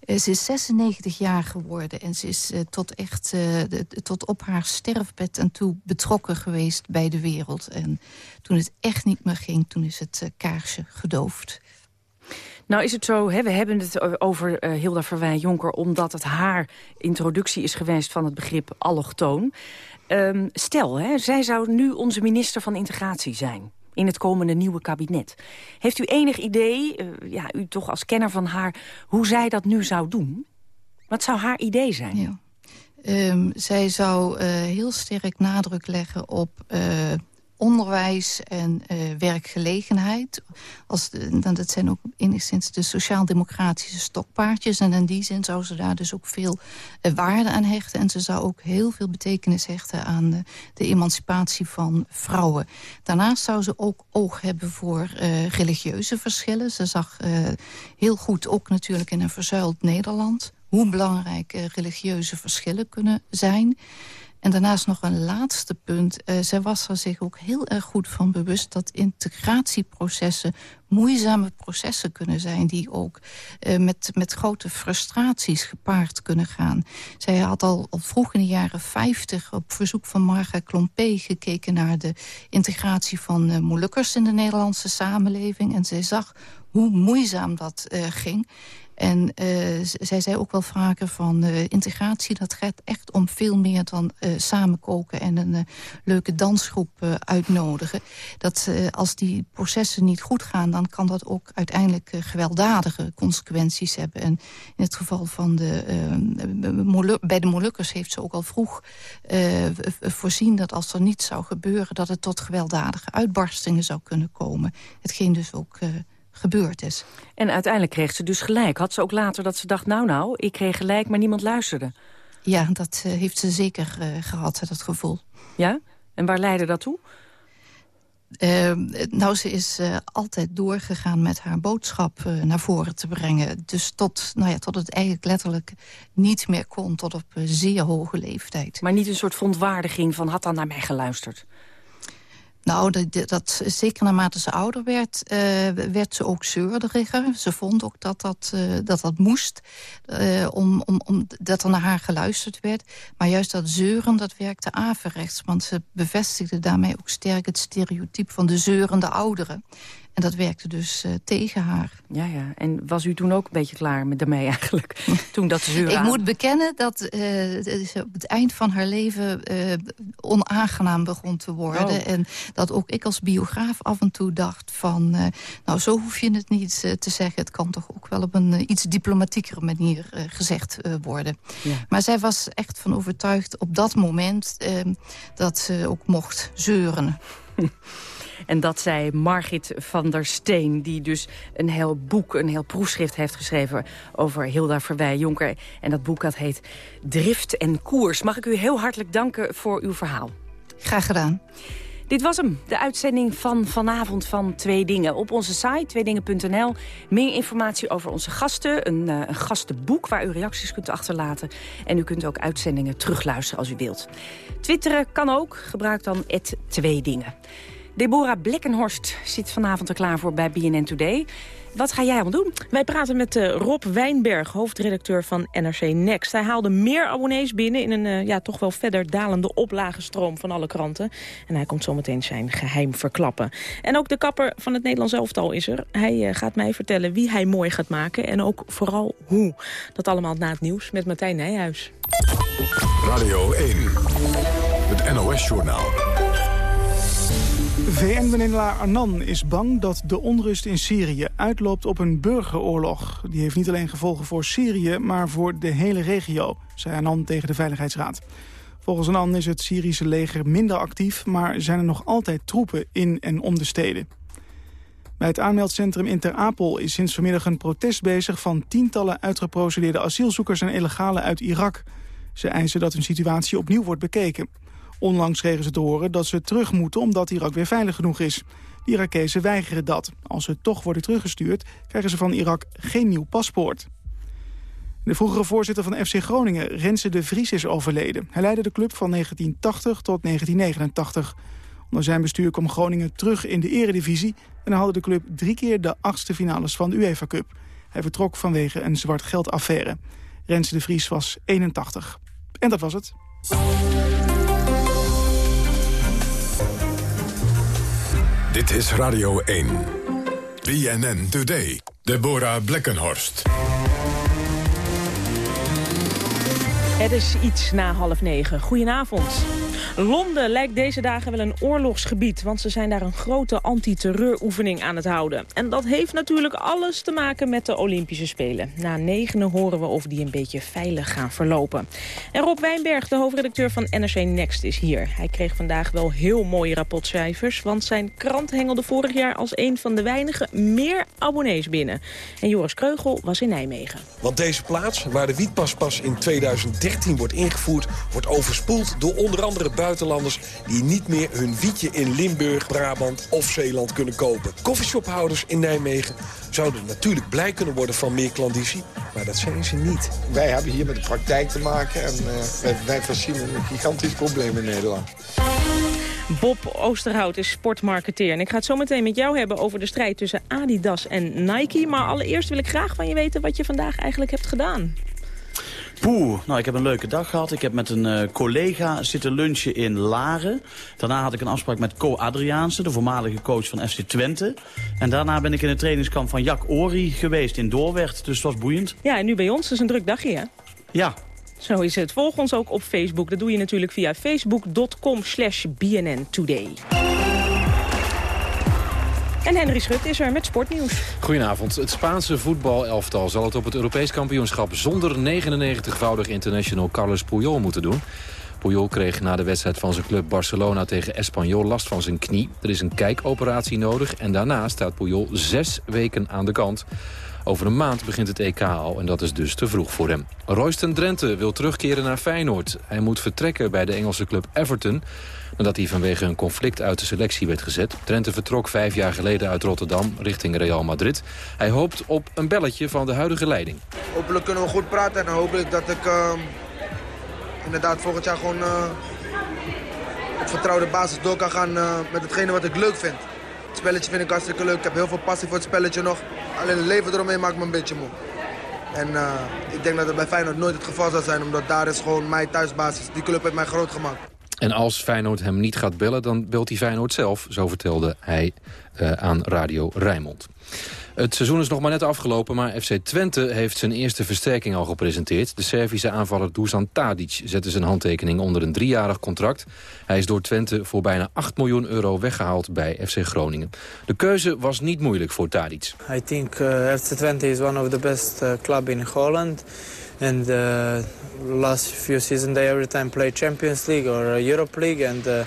Eh, ze is 96 jaar geworden en ze is uh, tot, echt, de, tot op haar sterfbed en toe betrokken geweest bij de wereld. En toen het echt niet meer ging, toen is het kaarsje gedoofd. Nou is het zo, hè, we hebben het over Hilda Verwij-Jonker... omdat het haar introductie is geweest van het begrip allochtoon. Um, stel, hè, zij zou nu onze minister van Integratie zijn in het komende nieuwe kabinet. Heeft u enig idee, uh, ja, u toch als kenner van haar... hoe zij dat nu zou doen? Wat zou haar idee zijn? Ja. Um, zij zou uh, heel sterk nadruk leggen op uh, onderwijs en uh, werkgelegenheid. Als de, dan, dat zijn ook enigszins de sociaal-democratische stokpaardjes. En in die zin zou ze daar dus ook veel uh, waarde aan hechten. En ze zou ook heel veel betekenis hechten aan uh, de emancipatie van vrouwen. Daarnaast zou ze ook oog hebben voor religieuze verschillen. Ze zag heel goed, ook natuurlijk in een verzuild Nederland... hoe belangrijk religieuze verschillen kunnen zijn... En daarnaast nog een laatste punt. Uh, zij was er zich ook heel erg goed van bewust... dat integratieprocessen moeizame processen kunnen zijn... die ook uh, met, met grote frustraties gepaard kunnen gaan. Zij had al, al vroeg in de jaren 50 op verzoek van Marga Klompé... gekeken naar de integratie van uh, Molukkers in de Nederlandse samenleving. En zij zag hoe moeizaam dat ging. En uh, zij zei ook wel vaker van uh, integratie... dat gaat echt om veel meer dan uh, samenkoken en een leuke dansgroep uitnodigen. Dat als die processen niet goed gaan... dan kan dat ook uiteindelijk gewelddadige consequenties hebben. En in het geval van de, bij de Molukkers heeft ze ook al vroeg voorzien... dat als er niets zou gebeuren... dat het tot gewelddadige uitbarstingen zou kunnen komen. Hetgeen dus ook gebeurd is. En uiteindelijk kreeg ze dus gelijk. Had ze ook later dat ze dacht, nou nou, ik kreeg gelijk, maar niemand luisterde. Ja, dat uh, heeft ze zeker uh, gehad, dat gevoel. Ja? En waar leidde dat toe? Uh, nou, ze is uh, altijd doorgegaan met haar boodschap uh, naar voren te brengen. Dus tot, nou ja, tot het eigenlijk letterlijk niet meer kon, tot op zeer hoge leeftijd. Maar niet een soort verontwaardiging van had dan naar mij geluisterd? Nou, dat, dat, zeker naarmate ze ouder werd, uh, werd ze ook zeurderiger. Ze vond ook dat dat, uh, dat, dat moest, uh, om, om, om, dat er naar haar geluisterd werd. Maar juist dat zeuren, dat werkte averechts. Want ze bevestigde daarmee ook sterk het stereotype van de zeurende ouderen. En dat werkte dus uh, tegen haar. Ja, ja. En was u toen ook een beetje klaar met daarmee eigenlijk? toen dat zeuren Ik moet bekennen dat uh, op het eind van haar leven uh, onaangenaam begon te worden. Oh. En dat ook ik als biograaf af en toe dacht van... nou, zo hoef je het niet te zeggen. Het kan toch ook wel op een iets diplomatiekere manier gezegd worden. Ja. Maar zij was echt van overtuigd op dat moment dat ze ook mocht zeuren. En dat zei Margit van der Steen, die dus een heel boek, een heel proefschrift heeft geschreven over Hilda Verwij-Jonker. En dat boek dat heet Drift en Koers. Mag ik u heel hartelijk danken voor uw verhaal. Graag gedaan. Dit was hem, de uitzending van vanavond van Twee Dingen. Op onze site, tweedingen.nl, meer informatie over onze gasten. Een, uh, een, gastenboek waar u reacties kunt achterlaten. En u kunt ook uitzendingen terugluisteren als u wilt. Twitteren kan ook, gebruik dan het Twee Dingen. Deborah Blekkenhorst zit vanavond er klaar voor bij BNN Today. Wat ga jij allemaal doen? Wij praten met uh, Rob Wijnberg, hoofdredacteur van NRC Next. Hij haalde meer abonnees binnen in een uh, ja, toch wel verder dalende oplagenstroom van alle kranten. En hij komt zometeen zijn geheim verklappen. En ook de kapper van het Nederlands elftal is er. Hij uh, gaat mij vertellen wie hij mooi gaat maken en ook vooral hoe. Dat allemaal na het nieuws met Martijn Nijhuis. Radio 1, het NOS-journaal. VN-bemiddelaar Annan is bang dat de onrust in Syrië uitloopt op een burgeroorlog. Die heeft niet alleen gevolgen voor Syrië, maar voor de hele regio, zei Annan tegen de Veiligheidsraad. Volgens Annan is het Syrische leger minder actief, maar zijn er nog altijd troepen in en om de steden. Bij het aanmeldcentrum in Ter Apel is sinds vanmiddag een protest bezig van tientallen uitgeprocedeerde asielzoekers en illegalen uit Irak. Ze eisen dat hun situatie opnieuw wordt bekeken. Onlangs kregen ze te horen dat ze terug moeten omdat Irak weer veilig genoeg is. De Irakezen weigeren dat. Als ze toch worden teruggestuurd, krijgen ze van Irak geen nieuw paspoort. De vroegere voorzitter van FC Groningen, Renze de Vries, is overleden. Hij leidde de club van 1980 tot 1989. Onder zijn bestuur kwam Groningen terug in de eredivisie... en haalde de club drie keer de achtste finales van de UEFA Cup. Hij vertrok vanwege een zwart geldaffaire. Renze de Vries was 81. En dat was het. Dit is Radio 1. BNN Today. Deborah Blekkenhorst. Het is iets na half negen. Goedenavond. Londen lijkt deze dagen wel een oorlogsgebied... want ze zijn daar een grote antiterreuroefening aan het houden. En dat heeft natuurlijk alles te maken met de Olympische Spelen. Na negenen horen we of die een beetje veilig gaan verlopen. En Rob Wijnberg, de hoofdredacteur van NRC Next, is hier. Hij kreeg vandaag wel heel mooie rapportcijfers... want zijn krant hengelde vorig jaar als een van de weinigen meer abonnees binnen. En Joris Kreugel was in Nijmegen. Want deze plaats, waar de wietpas pas in 2013 wordt ingevoerd... wordt overspoeld door onder andere buitenlanders die niet meer hun wietje in Limburg, Brabant of Zeeland kunnen kopen. Coffeeshophouders in Nijmegen zouden natuurlijk blij kunnen worden van meer klandizie, maar dat zijn ze niet. Wij hebben hier met de praktijk te maken en uh, wij, wij voorzien een gigantisch probleem in Nederland. Bob Oosterhout is sportmarketeer. En ik ga het zo meteen met jou hebben over de strijd tussen Adidas en Nike. Maar allereerst wil ik graag van je weten wat je vandaag eigenlijk hebt gedaan. Poeh, nou ik heb een leuke dag gehad. Ik heb met een uh, collega zitten lunchen in Laren. Daarna had ik een afspraak met Co Adriaanse, de voormalige coach van FC Twente. En daarna ben ik in het trainingskamp van Jack Ori geweest in Doorwerd. Dus het was boeiend. Ja, en nu bij ons. Dat is een druk dagje, hè? Ja, zo is het. Volg ons ook op Facebook. Dat doe je natuurlijk via facebook.com slash BNN Today. En Henry Schut is er met sportnieuws. Goedenavond. Het Spaanse voetbalelftal zal het op het Europees kampioenschap... zonder 99-voudig international Carlos Puyol moeten doen. Puyol kreeg na de wedstrijd van zijn club Barcelona tegen Espanyol last van zijn knie. Er is een kijkoperatie nodig en daarna staat Puyol zes weken aan de kant. Over een maand begint het EK al en dat is dus te vroeg voor hem. Royston Drenthe wil terugkeren naar Feyenoord. Hij moet vertrekken bij de Engelse club Everton nadat hij vanwege een conflict uit de selectie werd gezet. Drenthe vertrok vijf jaar geleden uit Rotterdam richting Real Madrid. Hij hoopt op een belletje van de huidige leiding. Hopelijk kunnen we goed praten en hopelijk dat ik uh, inderdaad volgend jaar gewoon uh, op vertrouwde basis door kan gaan uh, met hetgene wat ik leuk vind. Het spelletje vind ik hartstikke leuk. Ik heb heel veel passie voor het spelletje nog. Alleen het leven eromheen maakt me een beetje moe. En uh, ik denk dat het bij Feyenoord nooit het geval zal zijn. Omdat daar is gewoon mijn thuisbasis. Die club heeft mij groot gemaakt. En als Feyenoord hem niet gaat bellen, dan belt hij Feyenoord zelf. Zo vertelde hij uh, aan Radio Rijnmond. Het seizoen is nog maar net afgelopen, maar FC Twente heeft zijn eerste versterking al gepresenteerd. De Servische aanvaller Dusan Tadic zette zijn handtekening onder een driejarig contract. Hij is door Twente voor bijna 8 miljoen euro weggehaald bij FC Groningen. De keuze was niet moeilijk voor Tadic. I think uh, FC Twente is one of the best uh, club in Holland. And uh, last few seasons they every time play Champions League or Europe League and uh,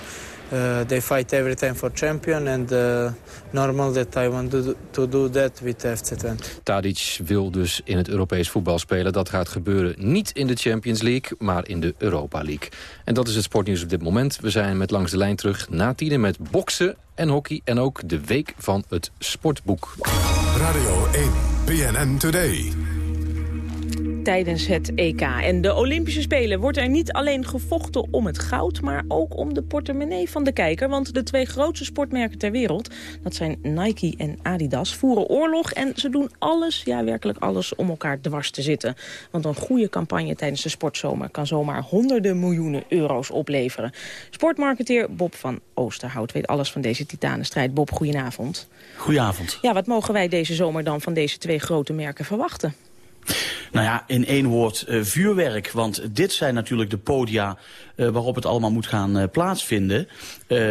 uh, they fight every time for champion and uh, normal that I want to, to do that with FC Twente. Tadic wil dus in het Europees voetbal spelen. Dat gaat gebeuren niet in de Champions League, maar in de Europa League. En dat is het sportnieuws op dit moment. We zijn met Langs de Lijn terug na tienen met boksen en hockey... en ook de week van het sportboek. Radio 1, PNN Today. Tijdens het EK. En de Olympische Spelen wordt er niet alleen gevochten om het goud... maar ook om de portemonnee van de kijker. Want de twee grootste sportmerken ter wereld... dat zijn Nike en Adidas, voeren oorlog... en ze doen alles, ja werkelijk alles, om elkaar dwars te zitten. Want een goede campagne tijdens de sportzomer... kan zomaar honderden miljoenen euro's opleveren. Sportmarketeer Bob van Oosterhout weet alles van deze titanenstrijd. Bob, goedenavond. Goedenavond. Ja, wat mogen wij deze zomer dan van deze twee grote merken verwachten? Nou ja, in één woord uh, vuurwerk. Want dit zijn natuurlijk de podia uh, waarop het allemaal moet gaan uh, plaatsvinden.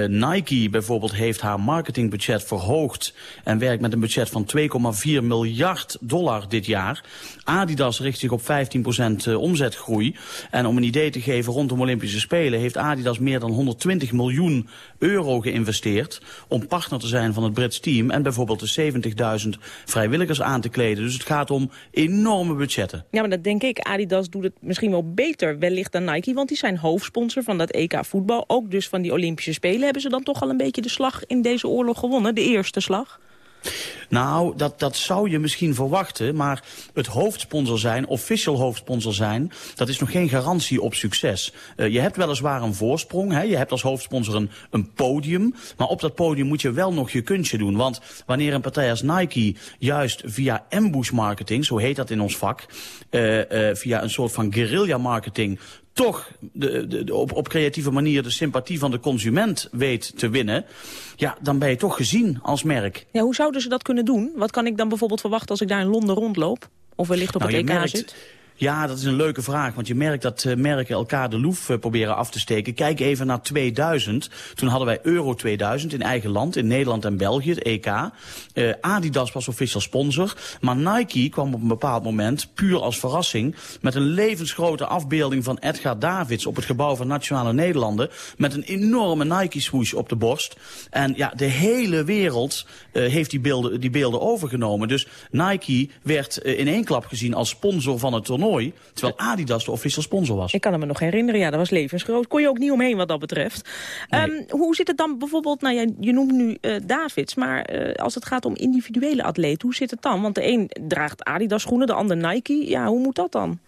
Nike bijvoorbeeld heeft haar marketingbudget verhoogd... en werkt met een budget van 2,4 miljard dollar dit jaar. Adidas richt zich op 15% omzetgroei. En om een idee te geven, rondom Olympische Spelen... heeft Adidas meer dan 120 miljoen euro geïnvesteerd... om partner te zijn van het Brits team... en bijvoorbeeld de 70.000 vrijwilligers aan te kleden. Dus het gaat om enorme budgetten. Ja, maar dat denk ik. Adidas doet het misschien wel beter wellicht dan Nike... want die zijn hoofdsponsor van dat EK voetbal. Ook dus van die Olympische Spelen. Hebben ze dan toch al een beetje de slag in deze oorlog gewonnen? De eerste slag? Nou, dat, dat zou je misschien verwachten, maar het hoofdsponsor zijn, official hoofdsponsor zijn, dat is nog geen garantie op succes. Uh, je hebt weliswaar een voorsprong, hè? je hebt als hoofdsponsor een, een podium, maar op dat podium moet je wel nog je kunstje doen. Want wanneer een partij als Nike juist via ambush marketing, zo heet dat in ons vak, uh, uh, via een soort van guerrilla marketing toch de, de, de, op, op creatieve manier de sympathie van de consument weet te winnen... ja, dan ben je toch gezien als merk. Ja, hoe zouden ze dat kunnen doen? Wat kan ik dan bijvoorbeeld verwachten als ik daar in Londen rondloop? Of wellicht op nou, het EK merkt, zit? Ja, dat is een leuke vraag, want je merkt dat uh, merken elkaar de loef uh, proberen af te steken. Kijk even naar 2000. Toen hadden wij Euro 2000 in eigen land, in Nederland en België, het EK. Uh, Adidas was official sponsor, maar Nike kwam op een bepaald moment, puur als verrassing, met een levensgrote afbeelding van Edgar Davids op het gebouw van Nationale Nederlanden, met een enorme Nike-swoosh op de borst. En ja, de hele wereld heeft die beelden, die beelden overgenomen. Dus Nike werd in één klap gezien als sponsor van het toernooi terwijl Adidas de official sponsor was. Ik kan me nog herinneren, ja, dat was levensgroot. Kon je ook niet omheen wat dat betreft. Nee. Um, hoe zit het dan bijvoorbeeld, nou ja, je noemt nu uh, Davids, maar uh, als het gaat om individuele atleten, hoe zit het dan? Want de een draagt Adidas schoenen, de ander Nike. Ja, hoe moet dat dan?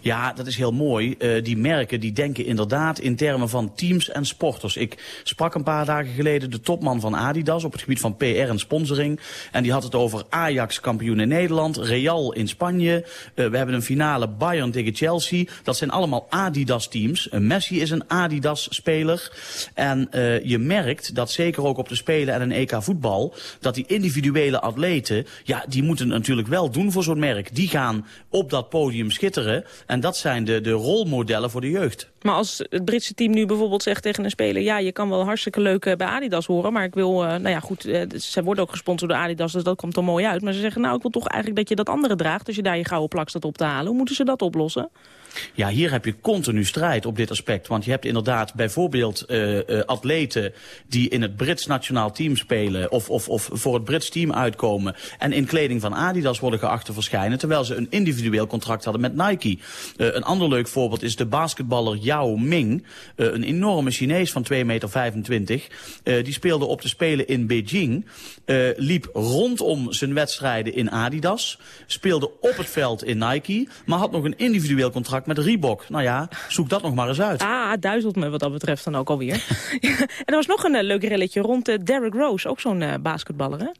Ja, dat is heel mooi. Uh, die merken die denken inderdaad in termen van teams en sporters. Ik sprak een paar dagen geleden de topman van Adidas op het gebied van PR en sponsoring. En die had het over Ajax kampioen in Nederland, Real in Spanje. Uh, we hebben een finale Bayern tegen Chelsea. Dat zijn allemaal Adidas teams. Uh, Messi is een Adidas speler. En je merkt dat zeker ook op de Spelen en een EK voetbal... dat die individuele atleten, ja, die moeten natuurlijk wel doen voor zo'n merk. Die gaan op dat podium schitteren. En dat zijn de, de rolmodellen voor de jeugd. Maar als het Britse team nu bijvoorbeeld zegt tegen een speler... ja, je kan wel hartstikke leuk bij Adidas horen... maar ik wil, uh, nou ja goed, uh, ze worden ook gesponsord door Adidas... dus dat komt er mooi uit. Maar ze zeggen, nou, ik wil toch eigenlijk dat je dat andere draagt... als je daar je gouden plak staat op te halen. Hoe moeten ze dat oplossen? Ja, hier heb je continu strijd op dit aspect. Want je hebt inderdaad bijvoorbeeld uh, atleten die in het Brits nationaal team spelen... Of, of, of voor het Brits team uitkomen... en in kleding van Adidas worden geacht te verschijnen... terwijl ze een individueel contract hadden met Nike. Uh, een ander leuk voorbeeld is de basketballer Yao Ming. een enorme Chinees van 2,25 meter. die speelde op de Spelen in Beijing. liep rondom zijn wedstrijden in Adidas. Speelde op het veld in Nike. Maar had nog een individueel contract met Reebok. Nou ja, zoek dat nog maar eens uit. Ah, duizelt me wat dat betreft dan ook alweer. en er was nog een uh, leuk relletje rond uh, Derrick Rose, ook zo'n uh, basketballer, hè?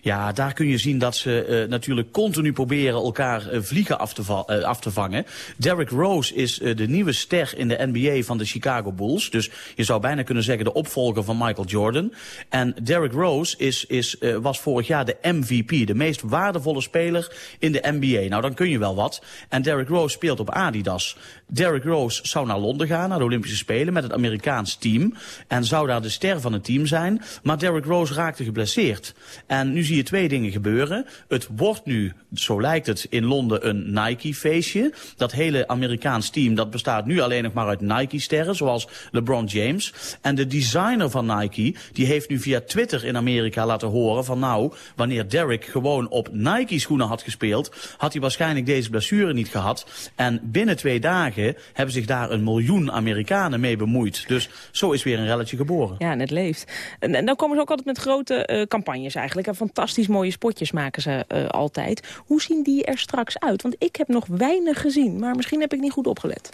Ja, daar kun je zien dat ze uh, natuurlijk continu proberen elkaar uh, vliegen af te, uh, af te, vangen. Derrick Rose is de nieuwe ster in de NBA van de Chicago Bulls. Dus je zou bijna kunnen zeggen de opvolger van Michael Jordan. En Derrick Rose is, is, was vorig jaar de MVP, de meest waardevolle speler in de NBA. Nou, dan kun je wel wat. En Derrick Rose speelt op Adidas. Derrick Rose zou naar Londen gaan, naar de Olympische Spelen, met het Amerikaans team. En zou daar de ster van het team zijn. Maar Derrick Rose raakte geblesseerd. En nu zie je twee dingen gebeuren. Het wordt nu, zo lijkt het, in Londen een Nike-feestje. Dat hele Amerikaans team, dat bestaat nu alleen nog maar uit Nike-sterren, zoals LeBron James. En de designer van Nike, die heeft nu via Twitter in Amerika laten horen van nou, wanneer Derrick gewoon op Nike-schoenen had gespeeld, had hij waarschijnlijk deze blessure niet gehad. En binnen twee dagen hebben zich daar een miljoen Amerikanen mee bemoeid. Dus zo is weer een relletje geboren. Ja, en het leeft. En, en dan komen ze ook altijd met grote uh, campagnes eigenlijk. denken, fantastisch mooie spotjes maken ze uh, altijd. Hoe zien die er straks uit? Want ik heb nog weinig gezien, maar misschien heb ik niet goed opgelet.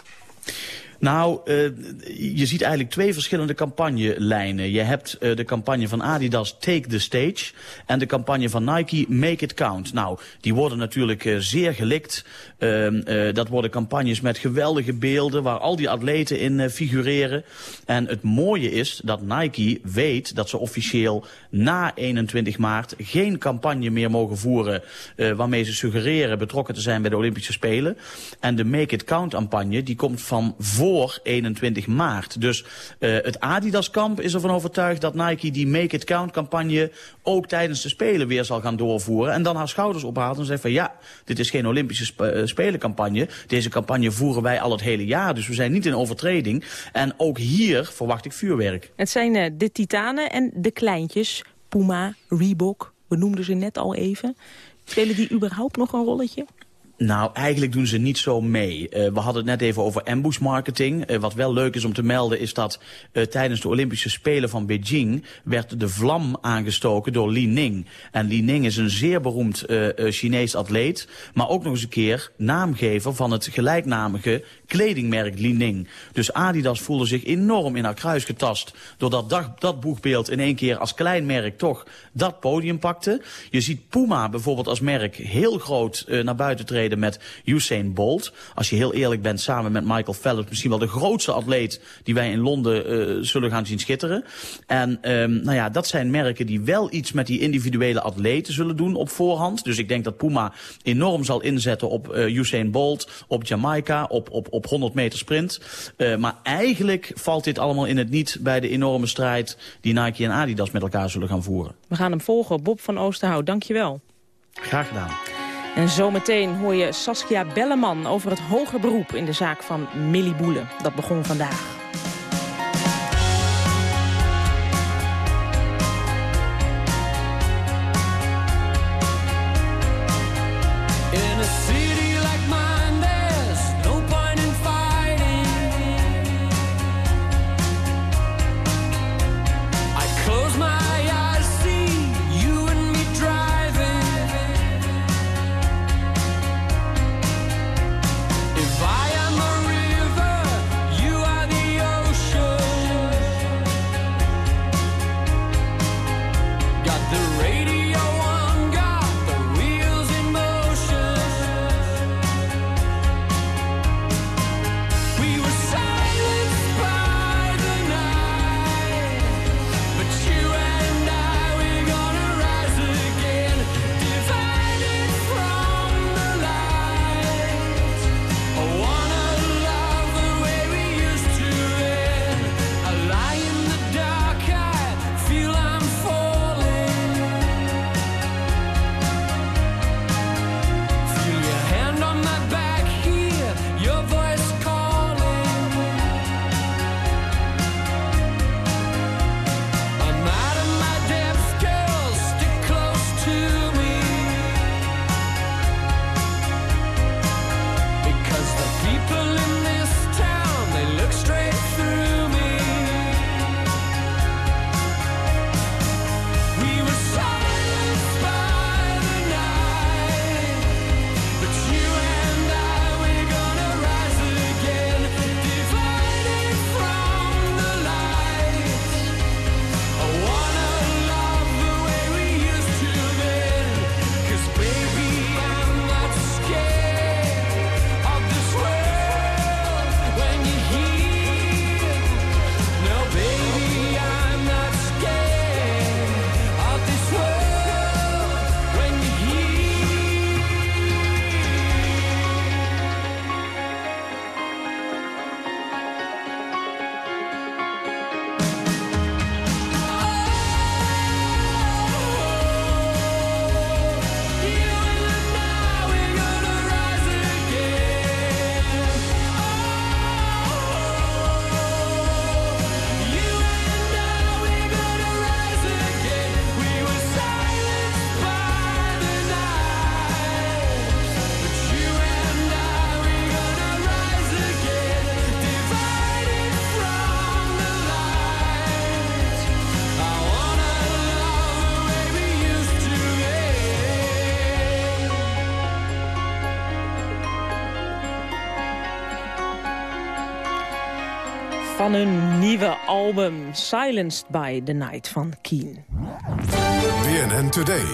Nou, uh, je ziet eigenlijk twee verschillende campagnelijnen. Je hebt uh, de campagne van Adidas Take the Stage en de campagne van Nike Make It Count. Nou, die worden natuurlijk uh, zeer gelikt. dat worden campagnes met geweldige beelden waar al die atleten in figureren. En het mooie is dat Nike weet dat ze officieel na 21 maart geen campagne meer mogen voeren waarmee ze suggereren betrokken te zijn bij de Olympische Spelen. En de Make It Count campagne die komt van voor voor 21 maart. Dus uh, het Adidas-kamp is ervan overtuigd dat Nike die Make It Count-campagne ook tijdens de Spelen weer zal gaan doorvoeren. En dan haar schouders ophaalt en zegt van ja, dit is geen Olympische sp uh, Spelencampagne. Deze campagne voeren wij al het hele jaar, dus we zijn niet in overtreding. En ook hier verwacht ik vuurwerk. Het zijn uh, de titanen en de kleintjes, Puma, Reebok, we noemden ze net al even. Spelen die überhaupt nog een rolletje? Nou, eigenlijk doen ze niet zo mee. Uh, we hadden het net even over ambush marketing. Uh, wat wel leuk is om te melden is dat uh, tijdens de Olympische Spelen van Beijing... werd de vlam aangestoken door Li Ning. En Li Ning is een zeer beroemd Chinees atleet... maar ook nog eens een keer naamgever van het gelijknamige kledingmerk Li Ning. Dus Adidas voelde zich enorm in haar kruis getast... doordat dat, dat boegbeeld in één keer als klein merk toch dat podium pakte. Je ziet Puma bijvoorbeeld als merk heel groot naar buiten treden met Usain Bolt. Als je heel eerlijk bent, samen met Michael Phelps... misschien wel de grootste atleet die wij in Londen uh, zullen gaan zien schitteren. En um, nou ja, dat zijn merken die wel iets met die individuele atleten zullen doen op voorhand. Dus ik denk dat Puma enorm zal inzetten op uh, Usain Bolt, op Jamaica, op, op, op 100 meter sprint. Uh, maar eigenlijk valt dit allemaal in het niet bij de enorme strijd... die Nike en Adidas met elkaar zullen gaan voeren. We gaan hem volgen. Bob van Oosterhout, dank je wel. Graag gedaan. En zometeen hoor je Saskia Belleman over het hoger beroep in de zaak van Millie Boelen. Dat begon vandaag. Van hun nieuwe album Silenced by the Night van Keen. BNN Today.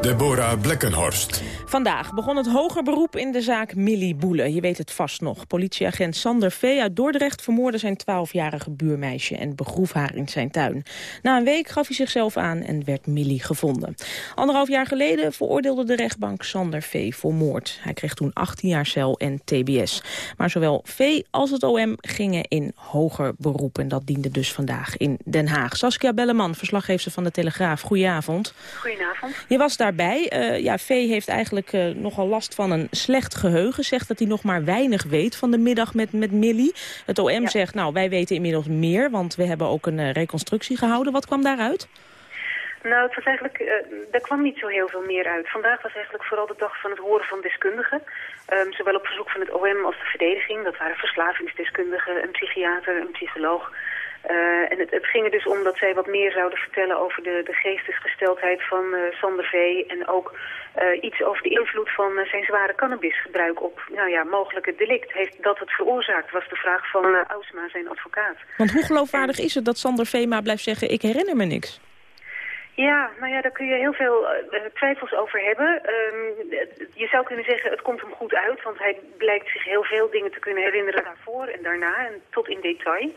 Deborah Blekkenhorst. Vandaag begon het hoger beroep in de zaak Millie Boele. Je weet het vast nog. Politieagent Sander V. uit Dordrecht vermoorde zijn 12-jarige buurmeisje... en begroef haar in zijn tuin. Na een week gaf hij zichzelf aan en werd Millie gevonden. Anderhalf jaar geleden veroordeelde de rechtbank Sander V. voor moord. Hij kreeg toen 18 jaar cel en tbs. Maar zowel V. als het OM gingen in hoger beroep. En dat diende dus vandaag in Den Haag. Saskia Belleman, verslaggever van de Telegraaf. Goedenavond. Goedenavond. Je was daarbij. Uh, ja, V. heeft eigenlijk uh, nogal last van een slecht geheugen. Zegt dat hij nog maar weinig weet van de middag met, met Millie. Het OM ja. zegt, nou, wij weten inmiddels meer, want we hebben ook een uh, reconstructie gehouden. Wat kwam daaruit? Nou, het was eigenlijk, uh, er kwam niet zo heel veel meer uit. Vandaag was eigenlijk vooral de dag van het horen van deskundigen. Um, zowel op verzoek van het OM als de verdediging. Dat waren verslavingsdeskundigen, een psychiater, een psycholoog. Uh, en het, het, ging er dus om dat zij wat meer zouden vertellen over de, de geestesgesteldheid van uh, Sander V. En ook uh, iets over de invloed van zijn zware cannabisgebruik op nou ja, mogelijke delict. Heeft dat het veroorzaakt, was de vraag van Ausma, zijn advocaat. Want hoe geloofwaardig is het dat Sander V. maar blijft zeggen, ik herinner me niks? Ja, nou ja, daar kun je heel veel uh, twijfels over hebben. Um, je zou kunnen zeggen, het komt hem goed uit, want hij blijkt zich heel veel dingen te kunnen herinneren daarvoor en daarna en tot in detail.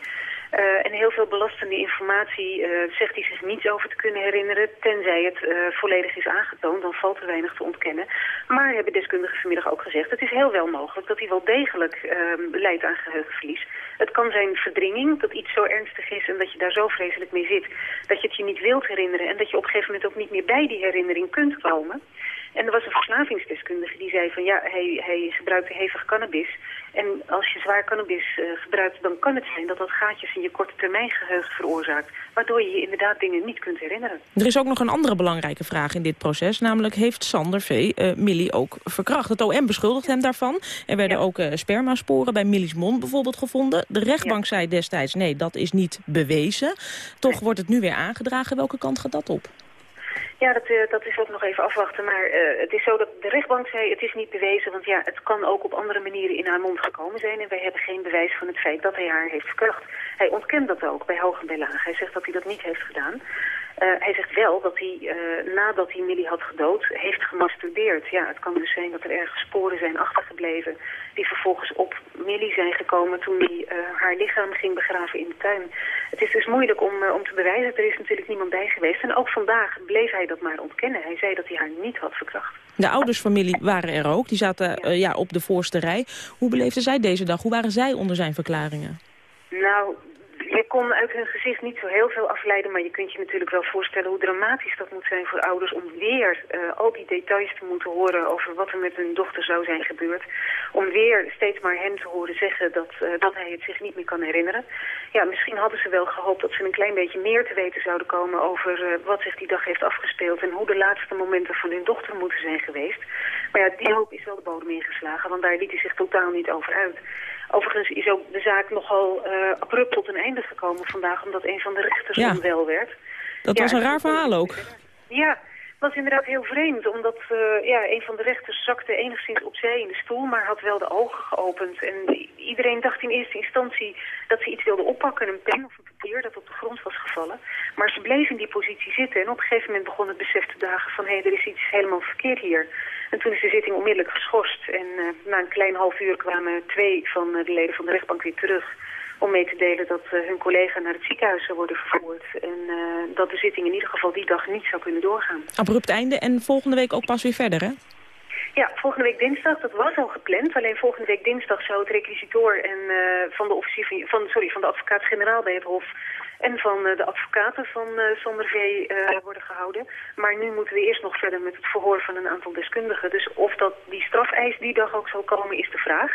Uh, en heel veel belastende informatie uh, zegt hij zich niets over te kunnen herinneren, tenzij het uh, volledig is aangetoond, dan valt er weinig te ontkennen. Maar hebben deskundigen vanmiddag ook gezegd, het is heel wel mogelijk dat hij wel degelijk leidt aan geheugenverlies. Het kan zijn verdringing, dat iets zo ernstig is en dat je daar zo vreselijk mee zit, dat je het je niet wilt herinneren en dat je op een gegeven moment ook niet meer bij die herinnering kunt komen. En er was een verslavingsdeskundige die zei van ja, hij, hij gebruikte hevig cannabis. En als je zwaar cannabis uh, gebruikt, dan kan het zijn dat dat gaatjes in je korte termijn geheugen veroorzaakt. Waardoor je je inderdaad dingen niet kunt herinneren. Er is ook nog een andere belangrijke vraag in dit proces. Namelijk heeft Sander V. Uh, Millie ook verkracht. Het OM beschuldigt hem daarvan. Er werden ja. ook uh, spermasporen bij Millie's mond bijvoorbeeld gevonden. De rechtbank ja. zei destijds nee, dat is niet bewezen. Toch nee. wordt het nu weer aangedragen. Welke kant gaat dat op? Ja, dat, uh, dat is ook nog even afwachten. Maar uh, het is zo dat de rechtbank zei, het is niet bewezen. Want ja, het kan ook op andere manieren in haar mond gekomen zijn. En wij hebben geen bewijs van het feit dat hij haar heeft verkracht. Hij ontkent dat ook bij hoog en bij laag. Hij zegt dat hij dat niet heeft gedaan. Uh, hij zegt wel dat hij, uh, nadat hij Millie had gedood, heeft gemasturbeerd. Ja, het kan dus zijn dat er ergens sporen zijn achtergebleven... die vervolgens op Millie zijn gekomen toen hij uh, haar lichaam ging begraven in de tuin. Het is dus moeilijk om, om te bewijzen. Er is natuurlijk niemand bij geweest. En ook vandaag bleef hij dat maar ontkennen. Hij zei dat hij haar niet had verkracht. De ouders van Millie waren er ook. Die zaten ja. ja, op de voorste rij. Hoe beleefden zij deze dag? Hoe waren zij onder zijn verklaringen? Nou, je kon uit hun gezicht niet zo heel veel afleiden, maar je kunt je natuurlijk wel voorstellen hoe dramatisch dat moet zijn voor ouders om weer uh, al die details te moeten horen over wat er met hun dochter zou zijn gebeurd. Om weer steeds maar hem te horen zeggen dat, uh, dat hij het zich niet meer kan herinneren. Ja, misschien hadden ze wel gehoopt dat ze een klein beetje meer te weten zouden komen over uh, wat zich die dag heeft afgespeeld en hoe de laatste momenten van hun dochter moeten zijn geweest. Maar ja, die hoop is wel de bodem ingeslagen, want daar liet hij zich totaal niet over uit. Overigens is ook de zaak nogal uh, abrupt tot een einde gekomen vandaag... omdat een van de rechters ja. onwel werd. Dat ja, was een raar verhaal ook. Ja, dat was inderdaad heel vreemd. Omdat uh, ja, een van de rechters zakte enigszins opzij in de stoel... maar had wel de ogen geopend. En iedereen dacht in eerste instantie dat ze iets wilde oppakken. Een pen of een papier dat op de grond was gevallen. Maar ze bleef in die positie zitten. En op een gegeven moment begon het besef te dagen van... hé, hey, er is iets helemaal verkeerd hier... En toen is de zitting onmiddellijk geschorst. En uh, na een klein half uur kwamen twee van uh, de leden van de rechtbank weer terug... om mee te delen dat uh, hun collega naar het ziekenhuis zou worden vervoerd. En dat de zitting in ieder geval die dag niet zou kunnen doorgaan. Abrupt einde en volgende week ook pas weer verder, hè? Ja, volgende week dinsdag, dat was al gepland. Alleen volgende week dinsdag zou het requisitoor en, van de officier van, van, sorry, van de advocaat-generaal bij het Hof en van uh, de advocaten van Sander V uh, worden gehouden. Maar nu moeten we eerst nog verder met het verhoor van een aantal deskundigen. Dus of dat die strafeis die dag ook zal komen is de vraag.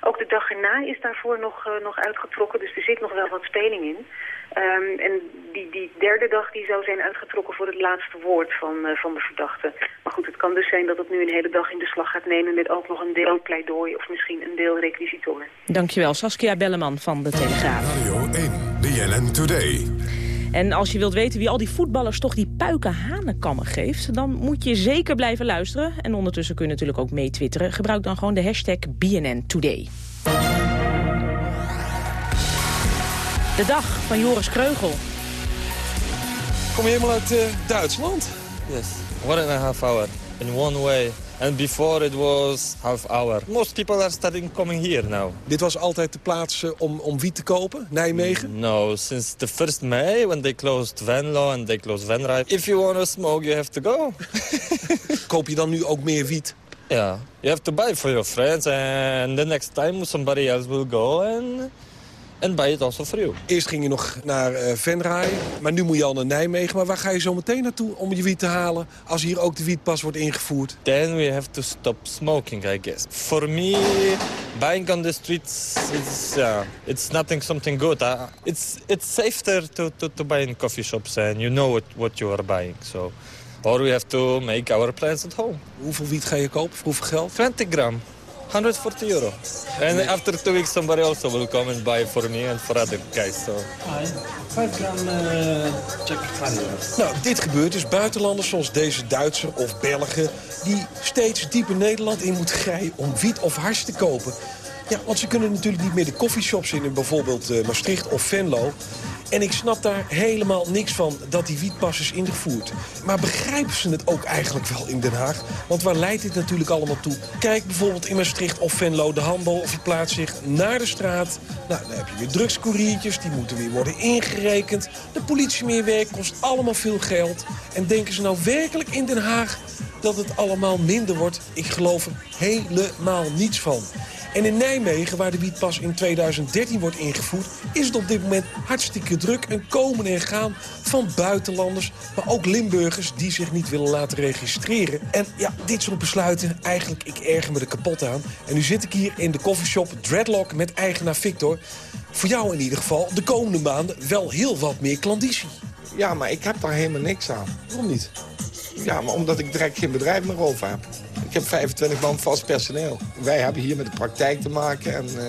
Ook de dag erna is daarvoor nog, nog uitgetrokken, dus er zit nog wel wat speling in. Um, en die, die derde dag die zou zijn uitgetrokken voor het laatste woord van, van de verdachte. Maar goed, het kan dus zijn dat het nu een hele dag in de slag gaat nemen met ook nog een deel pleidooi of misschien een deel requisitoor. Dankjewel, Saskia Belleman van de Telegraaf. Radio 1, BNN Today. En als je wilt weten wie al die voetballers toch die puiken hanenkammen geeft... dan moet je zeker blijven luisteren. En ondertussen kun je natuurlijk ook mee twitteren. Gebruik dan gewoon de hashtag BNN Today. De dag van Joris Kreugel. Kom je helemaal uit uh, Duitsland? Yes, one and a half hour in one way. And before it was half hour. Most people are starting coming here now. Dit was altijd de plaats uh, om, om wiet te kopen, Nijmegen? No, since the 1st May when they closed Venlo and they closed Venray. If you want to smoke, you have to go. Koop je dan nu ook meer wiet? Yeah, you have to buy for your friends and the next time somebody else will go and en also for you. Eerst ging je nog naar uh, Venray, maar nu moet je al naar Nijmegen. Maar waar ga je zo meteen naartoe om je wiet te halen... als hier ook de wietpas wordt ingevoerd? Then we have to stop smoking, I guess. For me, buying on the streets, it's, uh, it's nothing something good. Uh, it's, it's safer to, to, to buy in coffee shops and you know what, what you are buying. So. Or we have to make our plans at home. Hoeveel wiet ga je kopen? Voor hoeveel geld? 20 gram. 140 euro. And after two weeks somebody also will come and buy for me and for other guys. So. 5 gram uh, check Nou, dit gebeurt dus. Buitenlanders zoals deze Duitser of Belgen... die steeds dieper Nederland in moeten grijpen om wiet of hars te kopen. Ja, want ze kunnen natuurlijk niet meer de coffeeshops in... in bijvoorbeeld uh, Maastricht of Venlo. En ik snap daar helemaal niks van dat die wietpas is ingevoerd. Maar begrijpen ze het ook eigenlijk wel in Den Haag? Want waar leidt dit natuurlijk allemaal toe? Kijk bijvoorbeeld in Maastricht of Venlo. De handel verplaatst zich naar de straat. Nou, dan heb je weer drugscouriertjes. Die moeten weer worden ingerekend. De politie meer werk kost allemaal veel geld. En denken ze nou werkelijk in Den Haag dat het allemaal minder wordt? Ik geloof er helemaal niets van. En in Nijmegen, waar de wietpas in 2013 wordt ingevoerd... is het op dit moment hartstikke druk. en komen en gaan van buitenlanders, maar ook Limburgers... die zich niet willen laten registreren. En ja, dit soort besluiten, eigenlijk, ik erger me er kapot aan. En nu zit ik hier in de coffeeshop Dreadlock met eigenaar Victor. Voor jou in ieder geval de komende maanden wel heel wat meer klandizie. Ja, maar ik heb daar helemaal niks aan. Waarom niet? Ja, maar omdat ik direct geen bedrijf meer over heb. Heb 25 man vast personeel. Wij hebben hier met de praktijk te maken en uh,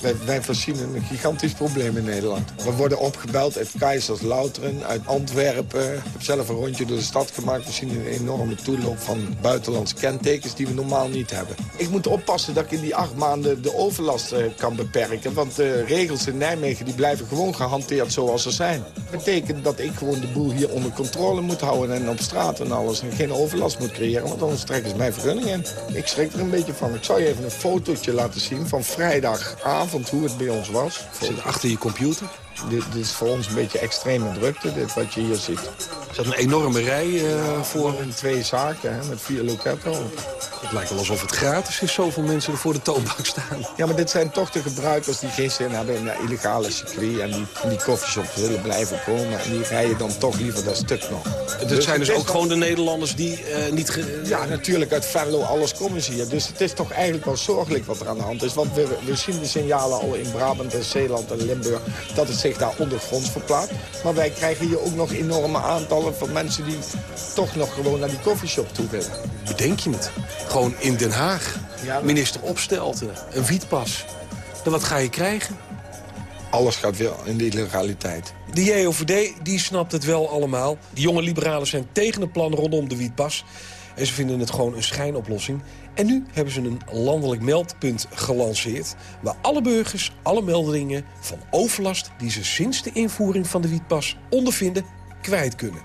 wij, wij voorzien een gigantisch probleem in Nederland. We worden opgebeld uit Kaiserslautern, uit Antwerpen. Ik heb zelf een rondje door de stad gemaakt. We zien een enorme toeloop van buitenlandse kentekens die we normaal niet hebben. Ik moet oppassen dat ik in die acht maanden de overlast uh, kan beperken. Want de regels in Nijmegen die blijven gewoon gehanteerd zoals ze zijn. Dat betekent dat ik gewoon de boel hier onder controle moet houden en op straat en alles. En geen overlast moet creëren, want anders trekken ze mijn vergunning in. Ik schrik er een beetje van. Ik zal je even een fotootje laten zien van vrijdagavond hoe het bij ons was. Zit achter je computer? Dit, dit, is voor ons een beetje extreme drukte, dit wat je hier ziet. Er zat een enorme rij uh, voor... In twee zaken, hè, met vier loketten. Het lijkt wel alsof het gratis is, zoveel mensen er voor de toonbank staan. Ja, maar dit zijn toch de gebruikers die geen zin hebben in een illegale circuit... en die die koffieshops willen blijven komen. En die rijden dan toch liever dat stuk nog. Het dus zijn dus ook gewoon de Nederlanders die uh, niet... Ge... Ja, natuurlijk, uit Venlo, alles komen ze hier. Dus het is toch eigenlijk wel zorgelijk wat er aan de hand is. Want we, we zien de signalen al in Brabant en Zeeland en Limburg... dat het zich daar ondergronds verplaatst. Maar wij krijgen hier ook nog enorme aantallen van mensen die toch nog gewoon naar die koffieshop toe willen. Bedenk je het? Gewoon in Den Haag. Ja, Minister Opstelten, een wietpas. Dan wat ga je krijgen? Alles gaat weer in de illegaliteit. De JOVD die snapt het wel allemaal. De jonge liberalen zijn tegen het plan rondom de wietpas. En ze vinden het gewoon een schijnoplossing. En nu hebben ze een landelijk meldpunt gelanceerd... waar alle burgers alle meldingen van overlast... die ze sinds de invoering van de wietpas ondervinden, kwijt kunnen.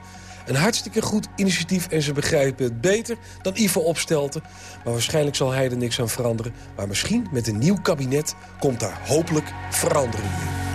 Een hartstikke goed initiatief en ze begrijpen het beter dan Ivo Opstelten. Maar waarschijnlijk zal hij er niks aan veranderen. Maar misschien met een nieuw kabinet komt daar hopelijk verandering in.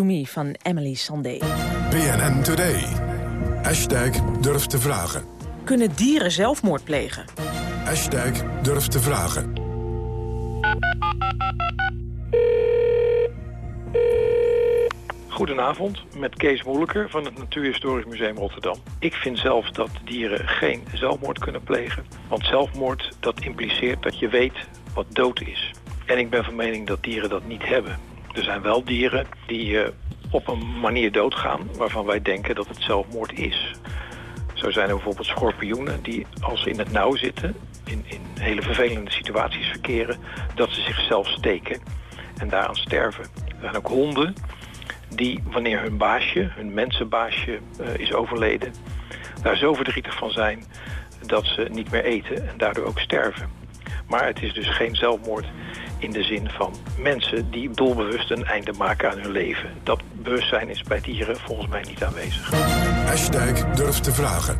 To Me van Emily Sandé. BNN Today. Hashtag durf te vragen. Kunnen dieren zelfmoord plegen? Hashtag durf te vragen. Goedenavond, met Kees Moeilijker van het Natuurhistorisch Museum Rotterdam. Ik vind zelf dat dieren geen zelfmoord kunnen plegen. Want zelfmoord dat impliceert dat je weet wat dood is. En ik ben van mening dat dieren dat niet hebben. Er zijn wel dieren die uh, op een manier doodgaan waarvan wij denken dat het zelfmoord is. Zo zijn er bijvoorbeeld schorpioenen die als ze in het nauw zitten, in, in hele vervelende situaties verkeren, dat ze zichzelf steken en daaraan sterven. Er zijn ook honden die wanneer hun baasje, hun mensenbaasje uh, is overleden, daar zo verdrietig van zijn dat ze niet meer eten en daardoor ook sterven. Maar het is dus geen zelfmoord in de zin van mensen die doelbewust een einde maken aan hun leven. Dat bewustzijn is bij dieren volgens mij niet aanwezig. Durf te vragen.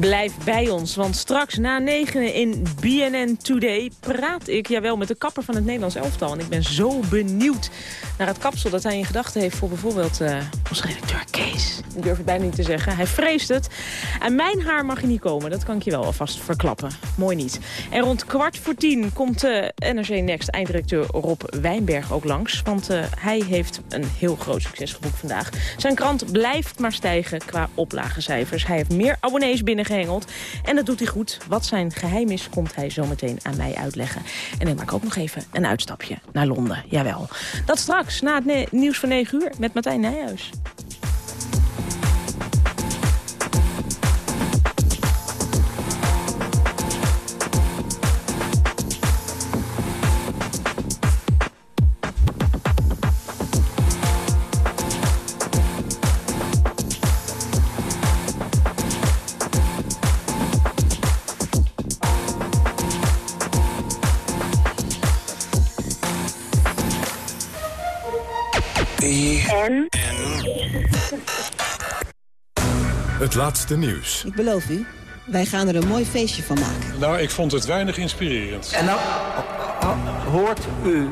Blijf bij ons, want straks na negenen in BNN Today praat ik jawel met de kapper van het Nederlands elftal. En ik ben zo benieuwd naar het kapsel dat hij in gedachten heeft voor bijvoorbeeld uh, ons redacteur Kees. Ik durf het bijna niet te zeggen. Hij vreest het. En mijn haar mag je niet komen, dat kan ik je wel alvast verklappen. Mooi niet. En rond kwart voor tien komt uh, NRC Next einddirecteur Rob Wijnberg ook langs. Want uh, hij heeft een heel groot succes geboekt vandaag. Zijn krant blijft maar stijgen qua oplagecijfers. Hij heeft meer abonnees binnengehengeld. En dat doet hij goed. Wat zijn geheim is, komt hij zo meteen aan mij uitleggen. En dan maak ik ook nog even een uitstapje naar Londen. Jawel. Dat straks, na het nieuws van 9 uur, met Martijn Nijhuis. Het laatste nieuws. Ik beloof u, wij gaan er een mooi feestje van maken. Nou, ik vond het weinig inspirerend. En nou, hoort u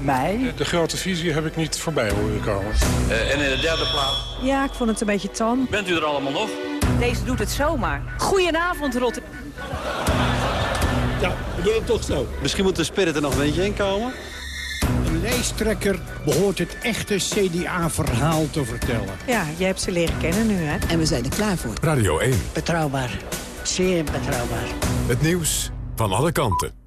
mij? De grote visie heb ik niet voorbij horen komen. Uh, en in de derde plaats? Ja, ik vond het een beetje tam. Bent u er allemaal nog? Deze doet het zomaar. Goedenavond, Rotte. Ja, we doen het toch zo. Misschien moet de spirit er nog een beetje in komen. Lijsttrekker behoort het echte CDA-verhaal te vertellen. Ja, jij hebt ze leren kennen nu, hè? En we zijn er klaar voor. Radio 1. Betrouwbaar. Zeer betrouwbaar. Het nieuws van alle kanten.